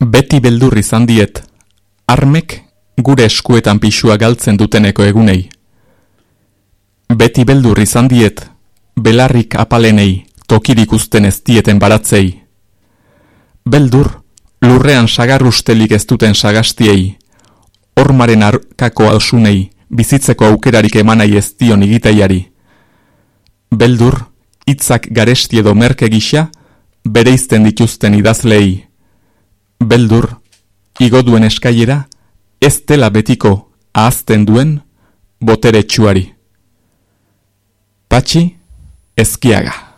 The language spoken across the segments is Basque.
Beti beldur izan diet, armek gure eskuetan pisua galtzen duteneko egunei. Beti beldur izan diet, belarrik apalenei, tokirik uzten ez dieten baratzei. Beldur, lurrean sagarrustelik ez duten sagastiei, ormaren arkako alsunei, bizitzeko aukerarik emanai ez dion igitaiari. Beldur, hitzak garesti edo merke gisa, bereizten dituzten idazlei. Beldur, igoduen eskailera, ez dela betiko ahazten duen botere txuari. Patxi, ezkiaga.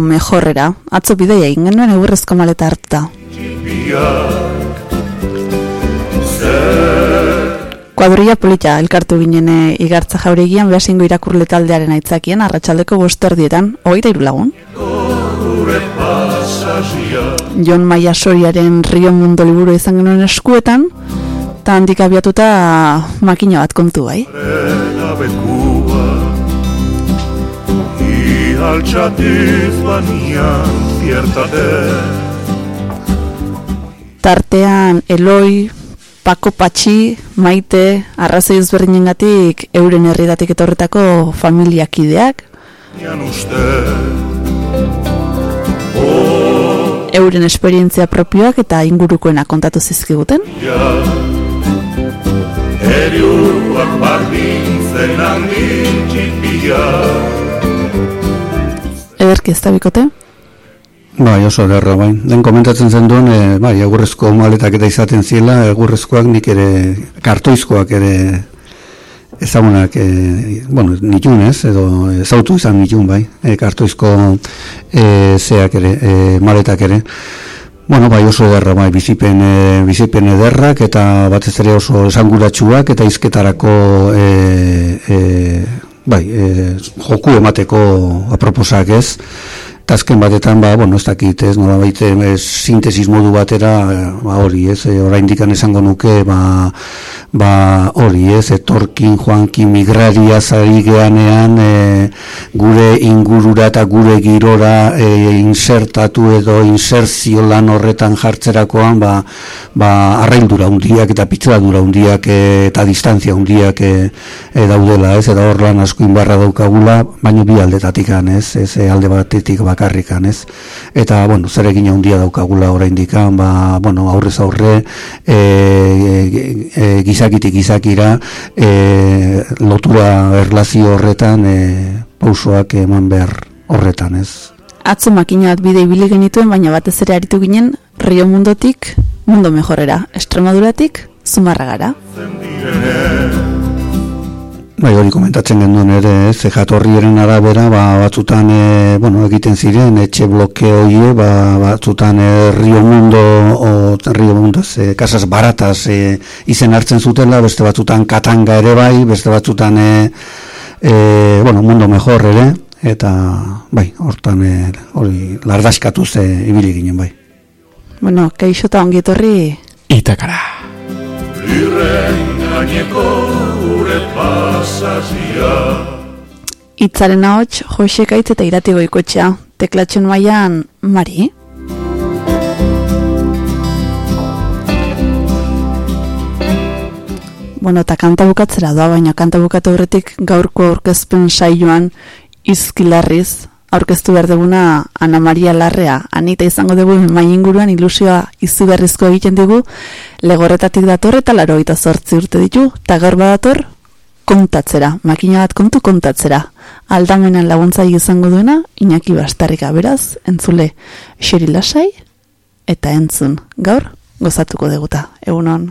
Mejorrera, atzo bideia egin genuen egurrezko maleta hartuta. Kuadrilla polita elkartu ginen eh, igartza jauregian behasingo irakurle taldearen aitzakien arratsaldeko bosterdietan, hogeita irulagun. Jon Maia Soriaren Rio Mundo liburu izan genuen eskuetan, eta handik abiatuta makina bat kontu bai altxatiz banian ziertate Tartean Eloi, Pako Patxi, Maite, arrazoi ezberdinen gatik euren herridatik etorretako familiak ideak Euren esperientzia propioak eta ingurukoena kontatu zizkiguten. Eriuak bardin handin txipiak ederki ez da bikote? Bai, oso derra, bai. Den komentatzen zen duen, e, bai, egurrezko maletak eta izaten zila, egurrezkoak nik ere, kartoizkoak ere, ezagunak, e, bueno, nitun ez, edo ezautu izan nitun, bai, e, kartoizko e, zeak ere, e, maletak ere. Bueno, bai, oso derra, bai, bizipen, e, bizipen ederrak, eta batez ere oso esanguratsuak, eta izketarako, e, e, bai, e, joku emateko aproposak ez, azken batetan, ba, bueno, ez dakit, ez, nola baite, ez, sintesis modu batera, ba, hori, ez, e, orain dikan esango nuke, ba, ba, hori, ez, etorkin, joankin, migraria zari geanean, e, gure ingurura eta gure girora e, insertatu edo inserzio lan horretan jartzerakoan, ba, ba, arraindura hundiak eta pitzeladura hundiak e, eta distantzia hundiak e, e, daudela, ez, eta hor lan asko inbarra daukagula, baina bi aldetatik ez, ez, alde batetik bak bakarrikan, ez? Eta, bueno, zer egin handia daukagula oraindik ba, bueno, aurrez aurre, e, e, e, gizakitik gizakira, e, lotura erlazio horretan, e, pausoak eman behar horretan, ez? Atzo makina bat bide ibili genituen, baina batez ere aritu ginen, rio mundotik, mundo mejorera, estremaduratik, zumarragara. Bai, hori komentatzen genduen ere, ze jatorriaren arabera, ba, batzutan, e, bueno, egiten ziren, etxe bloke hori, ba, batzutan e, Rio Mundo, o Rio Mundo, ze, kasas baratas e, izen hartzen zutela, beste batzutan katanga ere bai, beste batzutan, e, e, bueno, mundo mejor ere, eta, bai, hortan, e, hori, lardaskatu ze ibili ginen, bai. Bueno, keixo eta ongietorri... Itakara. Irren gaineko pasazia Itzaren ahots, Jose Kaitz eta irati goikotxea Teklatxon maian, Mari? Bueno, eta kanta bukatzera doa, baina kanta bukatu horretik gaurko aurkezpen saioan izkilarriz aurkeztu behar duguna Ana Maria Larrea. Anita izango dugu main inguruan ilusioa izugarrizko egiten dugu, legorretatik dator eta laro eta zortzi urte ditu, eta gaur badator kontatzera, makina bat kontu kontatzera. Aldamenan laguntza izango duena, Iñaki Bastarrika beraz, entzule xeri lasai, eta entzun, gaur, gozatuko deguta, egunon.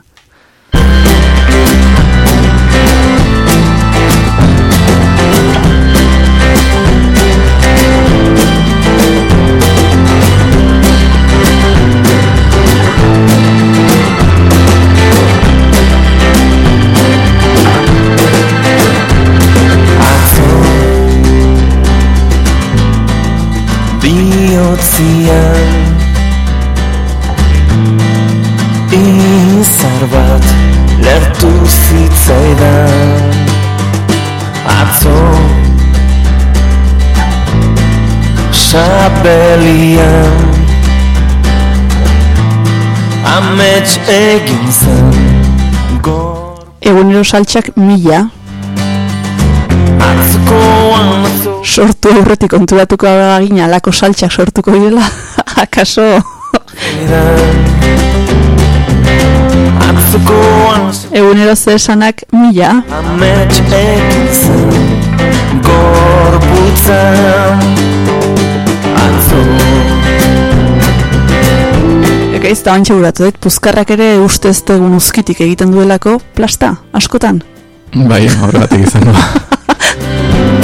Bihotzian Izar bat lertu zitzaidan. Atzo Sabelian Amets egin zen Egunero saltxak mila sortu aurretik konturatuko agina alako saltxak sortuko direla akaso? Egunero ze esanak mila. Eka ez da bantxe buratu, puzkarrak ere ustez egun uzkitik egiten duelako plasta, askotan? Bai, horregatik izan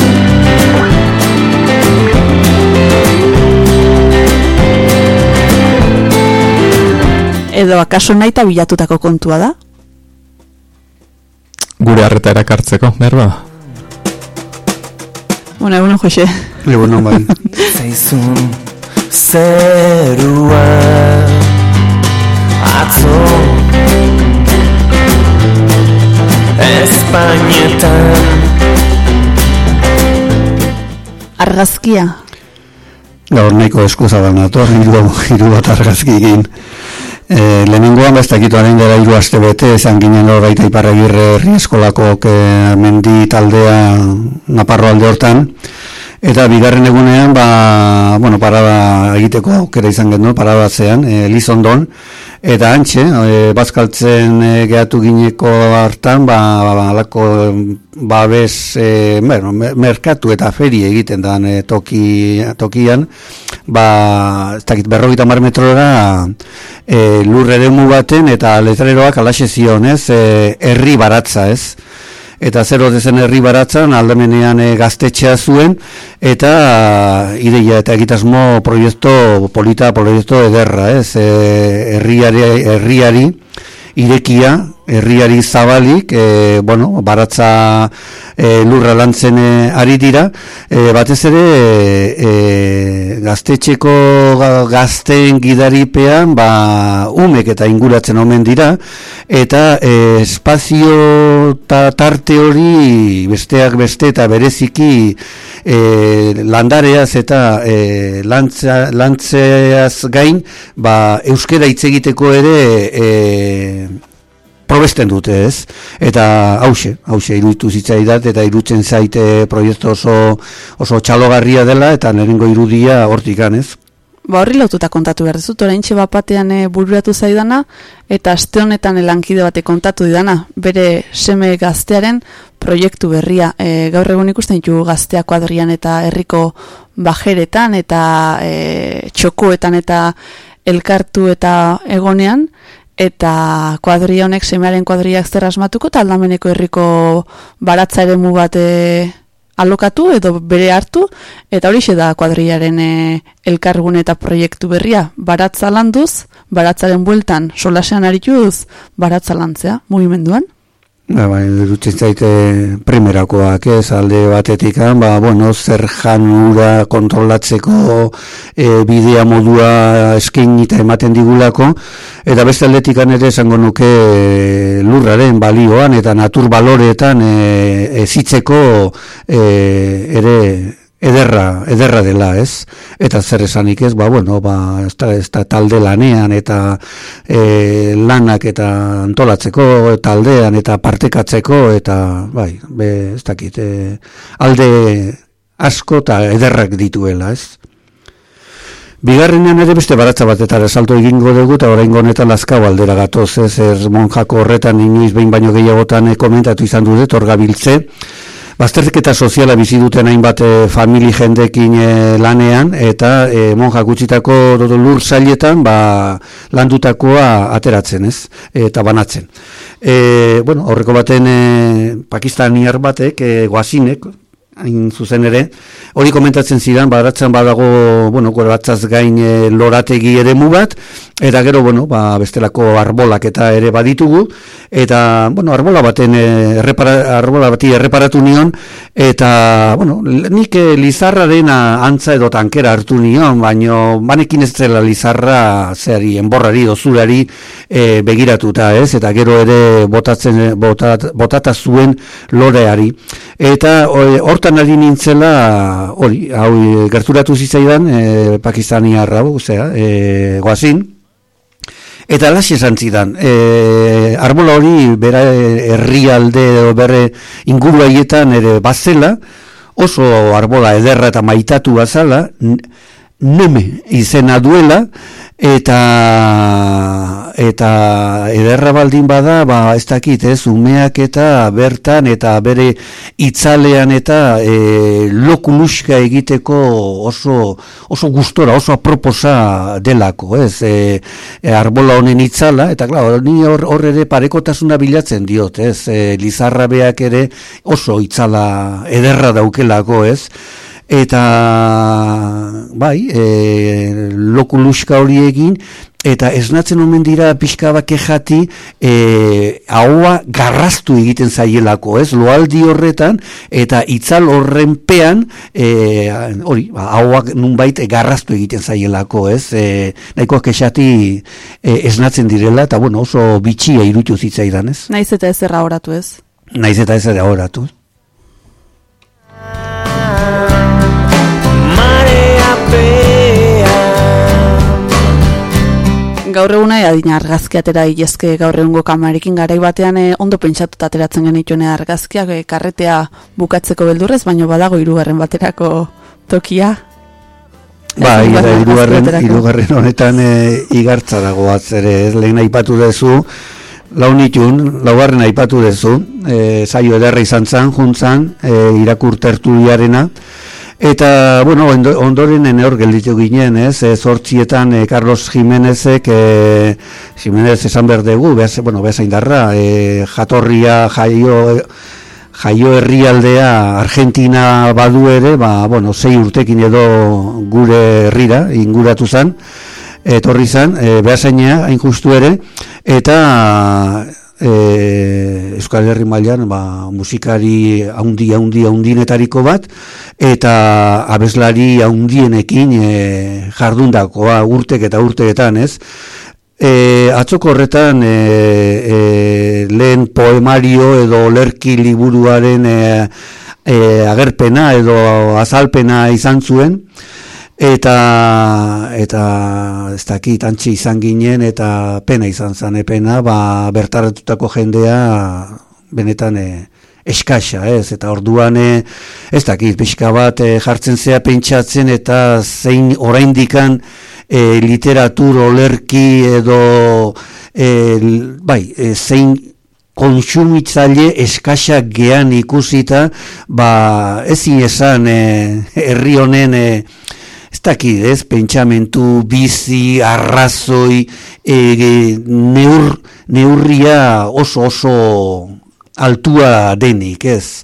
edo akaso nahi eta bilatutako kontua da? Gure harreta erakartzeko, berba? Bona, egunon, Jose. Egunon, bai. Zaizun zerua atzo Espainetan Argazkia. Gaur nahiko eskuzaban ator, hiru bat argazki egin. E, lehenengoan bestakituaren gara iru aste bete, esan ginen hor baita iparregirre herri eskolako mendi taldea naparro alde hortan, eta bigarren egunean, ba, bueno, parada egiteko aukera izan genuen, parada zean, e, Lizondon, Eta antxe, e, bazkaltzen e, gehatu gineko hartan, ba, ba, ba alako babes, e, bueno, merkatu eta feri egiten da e, toki, tokian, ba, ez dakit, berrogita mar metrora e, lurre demu baten eta letreroak alaxe zion, ez, herri baratza, ez, eta zero dezen herri baratzan aldamenean e, gaztetxea zuen eta ideia eta egitasmo proiektu polita proiektu ederra ez? E, herriari, herriari irekia herriari zabalik, e, bueno, baratza e, lurra lantzen e, ari dira, e, batez ere e, gaztetxeko gazteen gidaripean, ba, umek eta inguratzen omen dira, eta e, espazio ta tarte hori besteak beste eta bereziki e, landareaz eta e, lantza, lantzeaz gain, ba, euskera hitz egiteko ere e, probesten dute ez? Eta hause, hause iruditu zitzaidat eta irutzen zaite proiektu oso, oso txalogarria dela eta nerengo irudia hortik ganez Ba horri lotuta kontatu behar dezut, orain txe batean e, bururatu zaidana, eta aste honetan elankide bate kontatu didana, bere seme gaztearen proiektu berria. E, gaur egun ikusten ditu gaztea kuadrian eta herriko bajeretan, eta e, txokoetan eta elkartu eta egonean, eta kuadria honek semearen kuadriak zer asmatuko eta aldameneko herriko baratza ere mu bat e, alokatu edo bere hartu. Eta hori da kuadriaren e, elkargun eta proiektu berria. Baratza landuz, baratzaren bueltan solasean arituz baratza lantzea mugimenduan Ba, bai, dutxen zaite primerakoak, ez, alde batetik, ba, bueno, zer janura kontrolatzeko e, bidea modua eskein eta ematen digulako, eta beste aldetik ere esango nuke e, lurraren balioan eta natur baloreetan e, ezitzeko e, ere ederra, ederra dela, ez? Eta zer esanik ez, ba, bueno, ba, ez da, talde lanean eta e, lanak eta antolatzeko taldean eta partekatzeko eta, bai, be, ez dakit, e, alde, asko eta ederrak dituela, ez? Bigarrenean ere beste baratza batetara salto egingo dugu eta oraingo honetan lazkau aldera gatoz, ez er monjako horretan inoiz behin baino gehiagotan eh, komentatu izan dut, torgabiltze, Bazterketa soziala bizi duten hainbat e, famili jendekin eh, lanean eta e, monja gutxitako lur zailetan ba, landutakoa ateratzen ez eta banatzen. E, bueno, horreko baten e, pakistaniar batek, e, guazinek, hain zuzen ere, hori komentatzen zidan, baratzen badago, bueno, gore batzaz gain e, lorategi ere bat, eta gero, bueno, ba, bestelako arbolak eta ere baditugu, eta, bueno, arbola baten, e, errepara, arbola bati erreparatu nion, eta, bueno, nik e, lizarra dena antza edo tankera hartu nion, baino, banekin ez zela lizarra, zehari, enborrari, dozurari, e, begiratuta, ez, eta gero ere botatzen, botat, botata zuen loreari. Eta, hor hortan ari nintzela, hori, hau gerturatu zitzaidan, e, Pakistani arrabo, zera, e, goazin, eta las esan zidan, e, arbola hori, bera herrialde, bere inguru haietan ere bazela, oso arbola ederra eta maitatu bazala, neme izena duela, eta eta ederra baldin bada ba ez dakit ez umeak eta bertan eta bere itzalean eta e, lokuluska egiteko oso oso gustora oso aproposa delako ez? E, e, arbola honen itzala eta claro ni hor, hor ere parekotasuna bilatzen diot ez? E, lizarrabeak ere oso itzala ederra daukelako ez eta bai, e, lokuluska hori egin, eta esnatzen omen dira pixka bake jati e, haua garraztu egiten zaielako, ez? Loaldi horretan, eta itzal horren pean, e, hori, ba, hauak nunbait garraztu egiten zaielako, ez? E, nahikoak esati e, esnatzen direla, eta bueno, oso bitxia irutu zitzaidan, ez? Naiz eta ez erra horatu, ez? Naiz eta ez erra horatu, gaur eguna adina argazkiatera ilezke gaur egungo kamarekin garai batean eh, ondo pentsatuta ateratzen genituen argazkiak e, karretea bukatzeko beldurrez, baino badago hirugarren baterako tokia. Ba, eta hirugarren hirugarren honetan e, igartza dago atzere, ez? Lehen aipatu dezu, launitun, laugarren aipatu dezu, e, saio ederra izan zan, juntzan, e, irakur tertuliarena, Eta, bueno, ondoren hor gelditu ginen, ez, e, zortzietan e, Carlos Jimenezek, e, Jimenez esan berdegu, behaz, bueno, behaz indarra, e, jatorria, jaio, jaio herrialdea Argentina badu ere, ba, bueno, zei urtekin edo gure herrira, inguratu zan, etorri zan, e, behasainea, hain justu ere, eta e, Euskal Herri mailan ba, musikari haundi haundi haundinetariko bat eta abeslari haundienekin e, jardundakoa urtek eta urteetan ez? E, atzoko horretan e, e, lehen poemario edo lerki liburuaren e, e, agerpena edo azalpena izan zuen eta eta ez dakit antzi izan ginen eta pena izan zan epena ba bertaratutako jendea benetan e, eskaxa ez? Eta orduan e, ez dakit pixka bat e, jartzen zea pentsatzen eta zein oraindikan e, literatur olerki edo e, bai e, zein konsumitzaile eskaxa gean ikusita ba ezin esan herri honen e, dakit, ez, pentsamentu, bizi, arrazoi, e, neur, neurria oso oso altua denik, ez.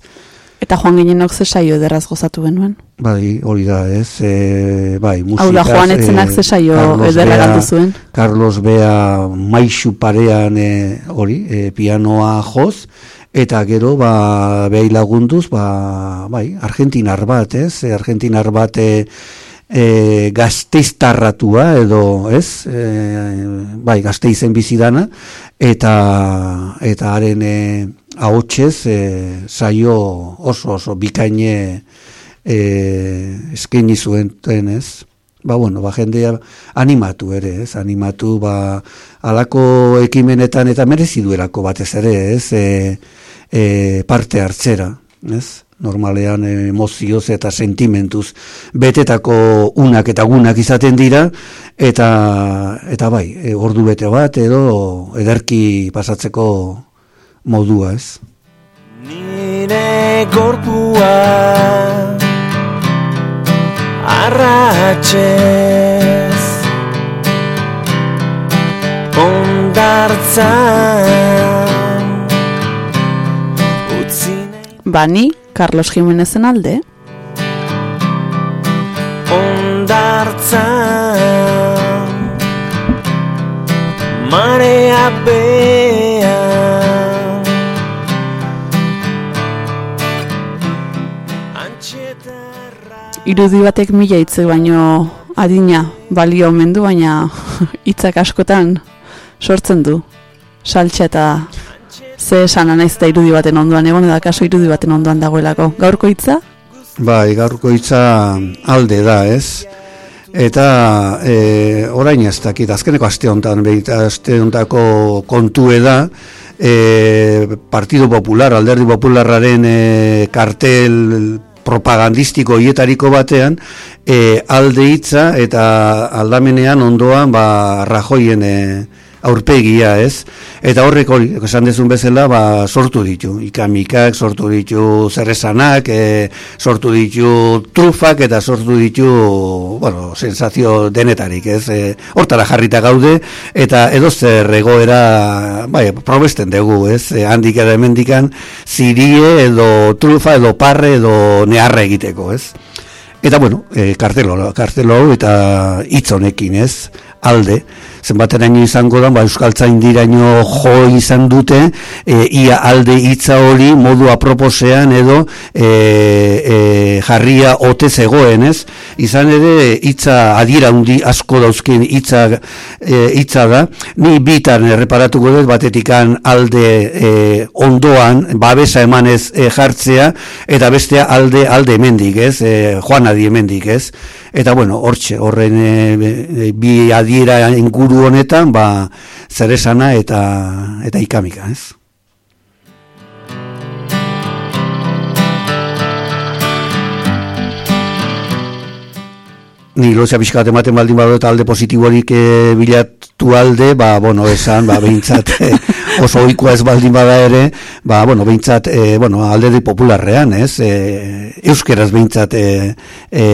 Eta joan ginen ze saio ederraz gozatu benuen? Bai, hori da, ez, e, bai, musikaz... Hau da, joan etzenak ze saio ederra zuen? Carlos Bea maixu parean e, hori, e, pianoa joz, eta gero, ba, behi lagunduz, ba, bai, argentinar bat, ez, argentinar bat, e, e, gazteiztarratua edo ez? E, bai gazteizen bizidana eta eta haren e, ahotsez e, saio oso oso bikaine e, eskaini zuen ez? Ba bueno ba jendea animatu ere ez? Animatu ba alako ekimenetan eta merezi duelako batez ere ez? E, e, parte hartzera ez normalean emozioz eta sentimentuz betetako unak eta gunak izaten dira, eta, eta bai, e, ordu bete bat edo ederki pasatzeko modua ez. Nire gorpua arratxez ondartzan Bani, Carlos Jimenezen alde, ondartzan marea antxetarra irudi batek mila hitze baino adina balio omen du, baina hitzak askotan sortzen du. Saltxa eta ze esana naiz eta irudi baten ondoan egon, edo kaso irudi baten ondoan dagoelako. Gaurko hitza? Bai, gaurko hitza alde da, ez? Eta e, orain ez dakit, azkeneko aste honetan, aste honetako kontue da, e, Partido Popular, Alderdi Popularraren e, kartel propagandistiko hietariko batean, e, alde hitza eta aldamenean ondoan ba, rajoien e, aurpegia, ez? Eta horrek hori, esan dezun bezala, ba, sortu ditu. Ikamikak, sortu ditu zerresanak, e, sortu ditu trufak eta sortu ditu, bueno, sensazio denetarik, ez? E, hortara jarrita gaude, eta edozer egoera, bai, probesten dugu, ez? E, handik edo hemendikan, zirie edo trufa edo parre edo neharra egiteko, ez? Eta bueno, e, kartelo, kartelo eta hitz honekin, ez? Alde, zenbateraino izango da, ba, Euskaltzain diraino jo izan dute, e, ia alde hitza hori modu aproposean edo e, e, jarria ote zegoen, ez? Izan ere hitza adiera hundi asko dauzkin hitza e, hitza da. Ni bitan erreparatuko dut batetikan alde e, ondoan babesa emanez e, jartzea eta bestea alde alde hemendik, ez? E, Joan adi hemendik, ez? Eta bueno, hortxe, horren e, e, bi adiera inguru honetan, ba, zeresana eta eta ikamika, ez? ni lozia pixkat ematen baldin badu eta alde positiborik e, bilatu alde, ba, bueno, esan, ba, behintzat, e, oso oikoa ez baldin bada ere, ba, bueno, behintzat, e, bueno, alde di popularrean, ez, e, euskeraz behintzat, e, e,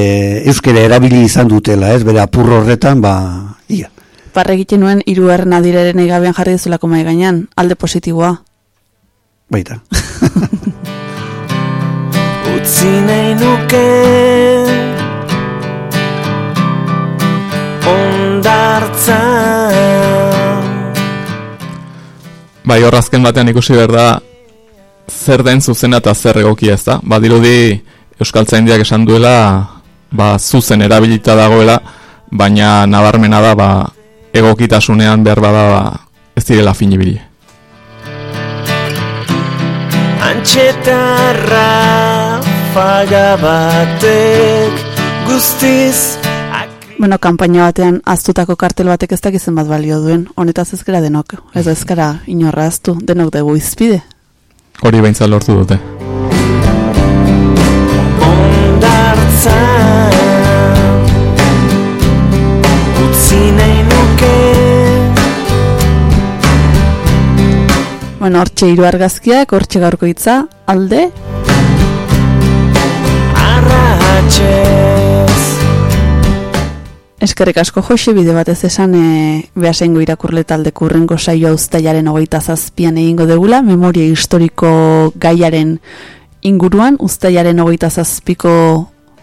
euskera erabili izan dutela, ez, bere apur horretan, ba, ia. Parre egiten nuen iruaren adiraren egabean jarri dezulako mai gainean, alde positiboa. Baita. utzi nahi nuke ondartzan Bai, hor azken batean ikusi behar da zer den zuzena eta zer egokia ez da. Badirudi Euskaltzaindiak esan duela ba, zuzen erabilita dagoela, baina nabarmena da ba, egokitasunean behar bada ba, ez direla finibili. Antxetarra faga batek guztiz Bueno, kanpaina batean aztutako kartel batek ez dakizen bat balio duen, honetaz ez gara denok, ez ez gara inorra aztu, denok dugu izpide. Hori behintzat lortu dute. ondartzan utzi Bueno, hortxe hiru argazkiak, hortxe gaurko hitza, alde, arratxez. Eskerrik asko Jose bide batez esan e, behasengo irakurle taldeko urrengo saioa uztailaren hogeita zazpian egingo degula, memoria historiko gaiaren inguruan, uztailaren hogeita zazpiko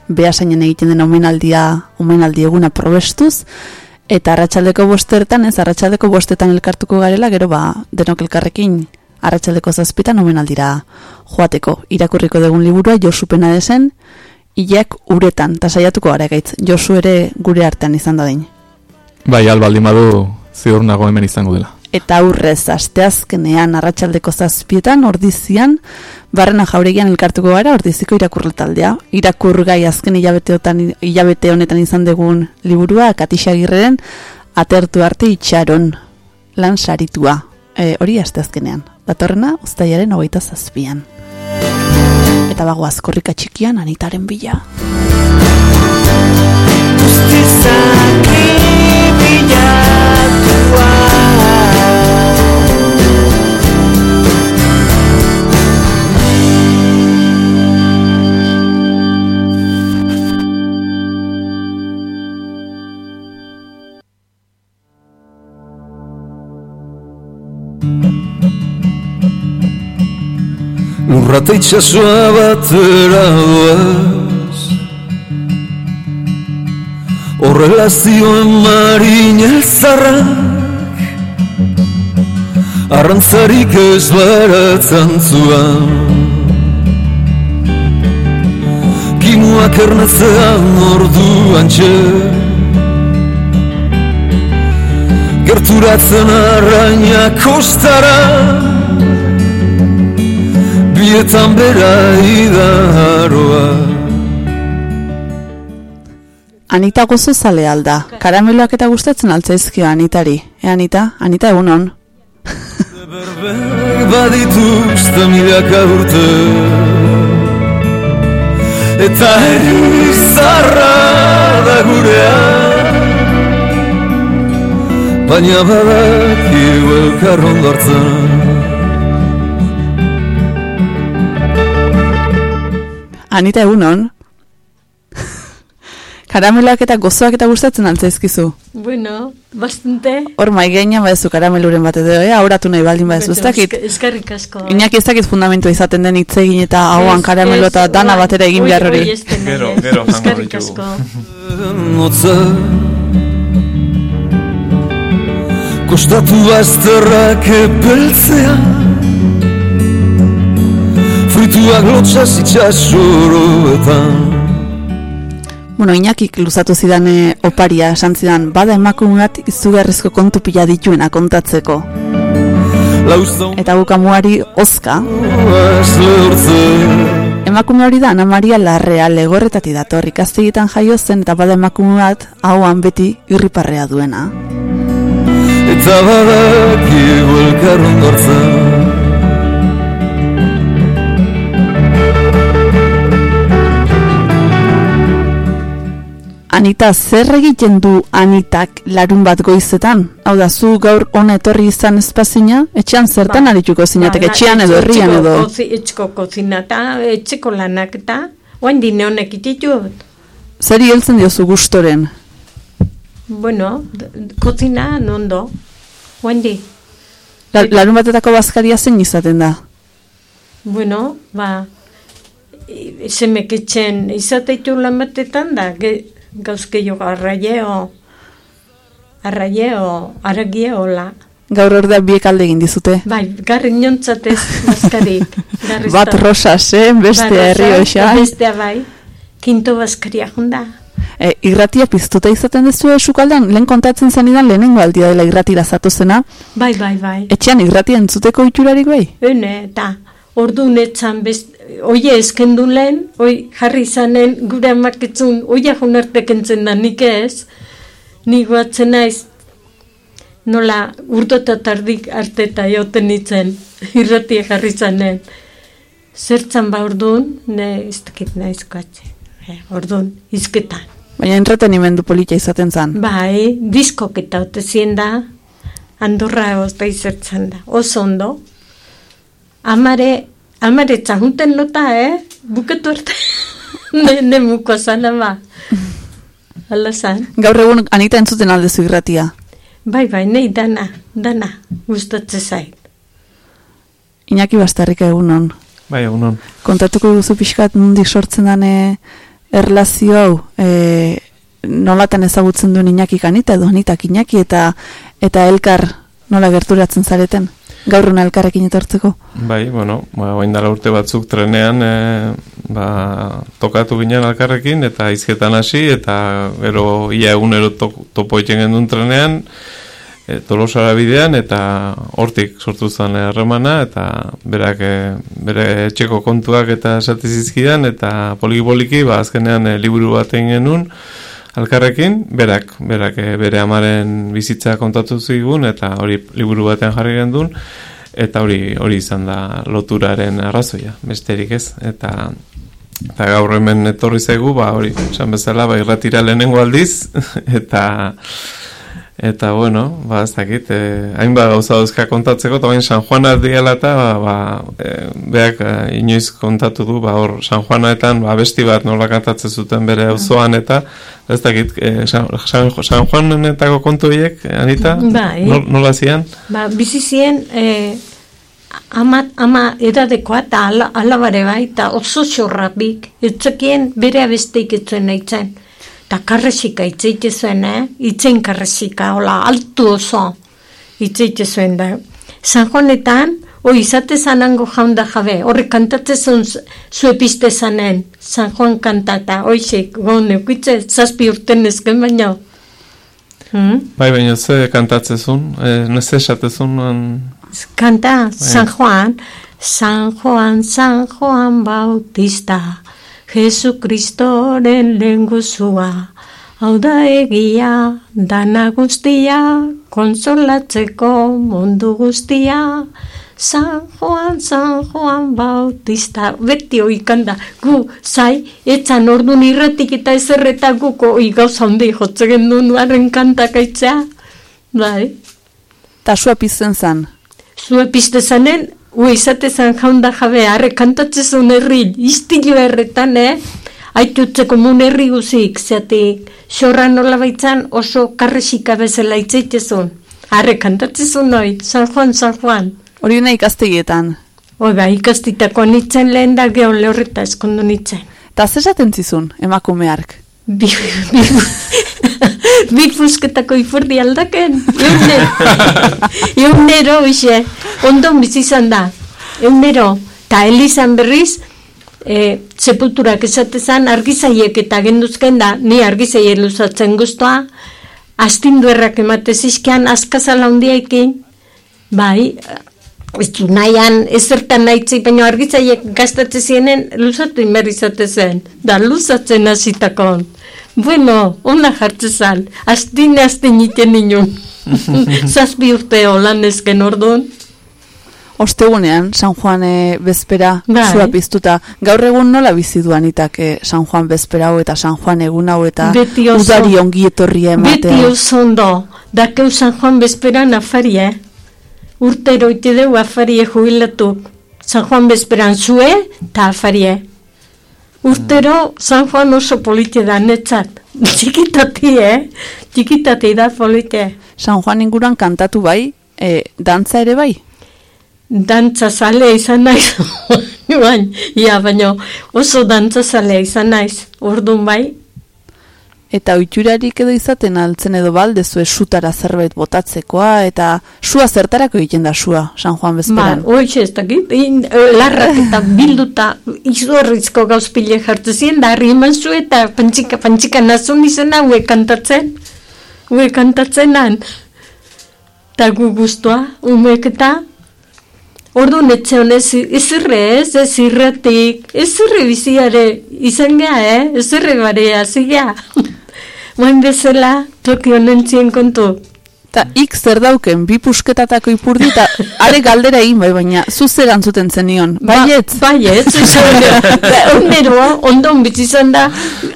behasainen egiten den omenaldia, omenaldi eguna probestuz, eta arratsaldeko bostertan, ez arratsaldeko bostetan elkartuko garela, gero ba, denok elkarrekin arratsaldeko zazpitan omenaldira joateko. Irakurriko dugun liburua Josupena desen, Ilek uretan, eta saiatuko gara gaitz, Josu ere gure artean izan da din. Bai, albaldin badu ziur nago hemen izango dela. Eta aurrez, asteazkenean arratsaldeko zazpietan, ordizian, barrena jauregian elkartuko gara, ordiziko irakurle taldea. Irakur gai azken hilabeteotan, hilabete honetan izan dugun liburua, katixagirreren, atertu arte itxaron lan saritua. E, hori asteazkenean. Datorrena, ustaiaren hogeita zazpian. Eta bagoaz korrika txikian anitaren bila. Guztizak ibilatua Lurrata itxasua batera doaz Horrela zioen marin elzarrak Arrantzarik ez baratzen zuan Kimuak ernatzean orduan txe Gerturatzen arraina kostara Bietan bera idaroa Anita gozo zale alda. Karameloak eta gustatzen altzaizkio Anitari. E Anita, Anita egunon. Berber badituzte milaka urte Eta erizarra da gurea Baina badakigu elkar ondartzen Anita egunon. Karameloak eta gozoak eta gustatzen altzaizkizu. Bueno, bastante. Hor maigeina badezu karameluren bat edo, eh? Auratu nahi baldin badezu, ez dakit. Eskerrik asko. Iñaki ez dakit fundamentua izaten den hitz egin eta hauan karamelo eta dana batera egin behar hori. Gero, gero jango Eskerrik asko. Kostatu bazterrak epeltzea Frituak lotxaz itxasoroetan Bueno, Iñakik luzatu zidan eh, oparia, esan zidan, bada emakume bat izugarrizko kontu pila dituena kontatzeko. Eta bukamuari lehortzen Emakume hori da Ana Maria Larrea legorretati dator ikastegitan jaio zen eta bada emakume bat hauan beti irriparrea duena. Eta badakigu elkar Anita, zer egiten du Anitak larun bat goizetan? Hau da, zu gaur ona etorri izan espazina? Etxean zertan Ba. arituko zinatek, Ba, etxean etxe- edo herrian edo? Etxeko kozina eta etxeko lanak eta oain dine honek ititut. Zeri heltzen diozu gustoren? Bueno, kozina nondo. Oain di. La, larun batetako bazkaria zein izaten da? Bueno, ba, semek etxen izateitu lan batetan da, ge, gauzke jo arraieo, arraieo, aragieola. Gaur ordea biek alde egin dizute. Bai, garri niontzatez bazkarik. Garri Bat eh? bestea Ba, herri rosa, hoxa. Bestea bai, kinto bazkaria junda. E, irratia piztuta izaten dezu esukaldan, lehen kontatzen zenidan lehenengo aldia dela irratira zatozena. Bai, bai, bai. Etxean irratia entzuteko itxurarik bai? Hene, eta ordu netzan best, oie eskendu lehen, oi jarri izanen gure amaketzun, oia jonartek entzen da nik ez, ni guatzen naiz, nola urdo eta tardik arte eta joten nitzen, irratia jarri izanen. Zertzan ba orduan, ne ez dakit naiz guatzen, e, orduan, izketan. Baina entretenimendu polita izaten zan. Bai, diskok eta ote zien da, Andorra ozta izertzen da, oso ondo. Amare, amare txahunten lota, eh? Bukatu arte. ne, ne muko zana ba. Hala zan. Gaur egun anita entzuten aldezu irratia. Bai, bai, nei dana, dana, gustatze zait. Iñaki bastarrika egunon. Bai, egunon. Kontatuko duzu pixkat nondik sortzen dane erlazio hau, e, nolatan ezagutzen duen Iñakik anita edo anitak Iñaki eta eta elkar nola gerturatzen zareten? Gaur una elkarrekin etortzeko. Bai, bueno, ba, oain dala urte batzuk trenean e, ba, tokatu ginen alkarrekin eta izketan hasi eta gero ia egunero to, topo egiten gendun trenean e, tolosara bidean eta hortik sortu zen harremana eta berak e, bere etxeko kontuak eta esate zizkidan eta poliki-poliki ba, azkenean e, liburu bat egin genuen Alkarrekin, berak, berak e, bere amaren bizitza kontatu zigun eta hori liburu batean jarri gendun eta hori hori izan da loturaren arrazoia, besterik ez, eta eta gaur hemen etorri zaigu, ba hori, esan bezala, ba irratira lehenengo aldiz, eta eta bueno, ba ez dakit, eh, hainbat gauza dauzka kontatzeko, eta bain San Juana diela eta ba, ba eh, beak eh, inoiz kontatu du, ba hor San Juanaetan ba, besti bat nola kantatzen zuten bere auzoan eta ez dakit, eh, San, San, San Juanetako kontu hiek, eh, Anita, Bai. nol- nola zian? Ba, bizi zien, eh, ama, ama edadekoa eta ala, alabare bai, eta oso xorrabik, etzekien bere abesteik etzuen nahi zen. Eta karresika itzeite zuen, eh? Itzen karresika, hola, altu oso itzeite zuen da. San Juanetan, hoi izate zanango jaunda jabe, horre kantatze zuen z- zu episte zanen, San Juan kantata, hoixek, gon, eukitze, zazpi urten ezken baino. Hmm? Bai, baina ze kantatzezun, eh, neze esatezun, an- Canta San Juan, San Juan, San Juan Bautista, Jesukristoren lenguzua, hau da egia, dana guztia, konsolatzeko mundu guztia, San Juan, San Juan Bautista, beti oikan da, gu, zai, etzan ordu irratik eta ezerreta guko, oi gauza handi jotze gendu nuaren kantak aitzea, bai. Ta sua pizten zan. Zue piste zanen, ue izate zan jaunda jabe, arre kantatze zuen herri, iztilo erretan, eh? Aitutzeko mun herri guzik, zeatik, xorra nola baitzan oso karresika bezala itzeite zuen. Arre kantatze zuen noi, San Juan, San Juan. Hori dena ikastegietan. Hoi ba, ikastitako nitzen lehen da geho lehorreta eskondu nitzen. Ta zesaten zizun, emakumeark. Bi, bi, bi fusketako ifurdi aldaken. Eunero, eunero, ise, ondo bizi izan da. Eunero, ta elizan berriz, e, sepulturak esatezan argizaiek eta genduzken da, ni argizaie luzatzen guztua, astindu errak emate zizkian, askazala hundiaikin, bai, ez du nahian, ezertan nahitzei, baina argitzaiek gastatze zienen luzatu inberrizate zen, da luzatzen hasitakon. Bueno, ona jartze zan, astine astin iten inun. Zazpi urte holan ezken orduan. Ostegunean, San Juan e, bezpera Bai. sua piztuta. Gaur egun nola bizi duan itak e, San Juan bezpera hau eta San Juan egun hau eta Beti udari ongi etorria Beti ematea. oso ondo, dakeu San Juan bezperan afari, eh? Urtero ite deu afarie jubilatu. San Juan bezperan zue eta afarie. Urtero San Juan oso polite da netzat. Txikitati, eh? Txikitati da polite. San Juan inguruan kantatu bai, e, dantza ere bai. Dantza zalea izan naiz. Baina, baina oso dantza zalea izan naiz. Orduan bai, Eta oiturarik edo izaten altzen edo baldezu sutara zerbait botatzekoa eta sua zertarako egiten da sua San Juan Ba, bezperan. hoxe ez dakit, in, eh, larrak eta bilduta izorrizko gauzpile jartu ziren, da harri eman zu eta pantxika, pantxika nazun izena hue kantatzen, hue kantatzenan. Ta gu guztua, umek eta Ordu netxe honez, ez irre ez, ez irratik, ez irre biziare, izan gea, eh? ez irre barea, zigea. Moin bezala, toki honen zien kontu. Ta ik zer dauken bi pusketatako ipurdi eta are galdera egin bai, baina zu zer antzuten zenion. Baietz? Ba, baietz, onero, ondon bitzi izan da,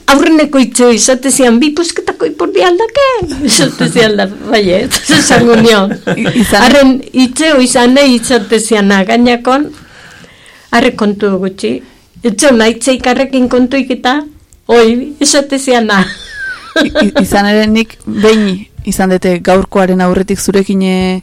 aurreneko itxo izate zian, bi pusketako ipurdi aldake, izate zian da, baietz, esango nion. I- izan- Arren itxeo izan nahi izate zian gainakon, arre kontu gutxi, etxeo nahi txeikarrekin kontuik eta, oi, izate. I- izan ere nik behin izan dute gaurkoaren aurretik zurekin e,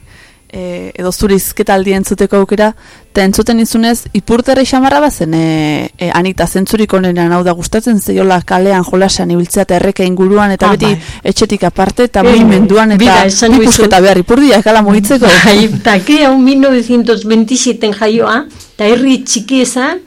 e, edo zure izketaldi entzuteko aukera, eta entzuten izunez, ipurterre xamarra bazen, e, e, anita zentzurik onenan hau da gustatzen zeiola kalean jolasean ibiltzea eta erreka inguruan, eta Ah, beti bai. etxetik aparte, eta Eh, mugimenduan, eta pusketa behar ipurdiak gala mugitzeko. Bai, eta gero 1927 jaioa, eta herri txiki ezan,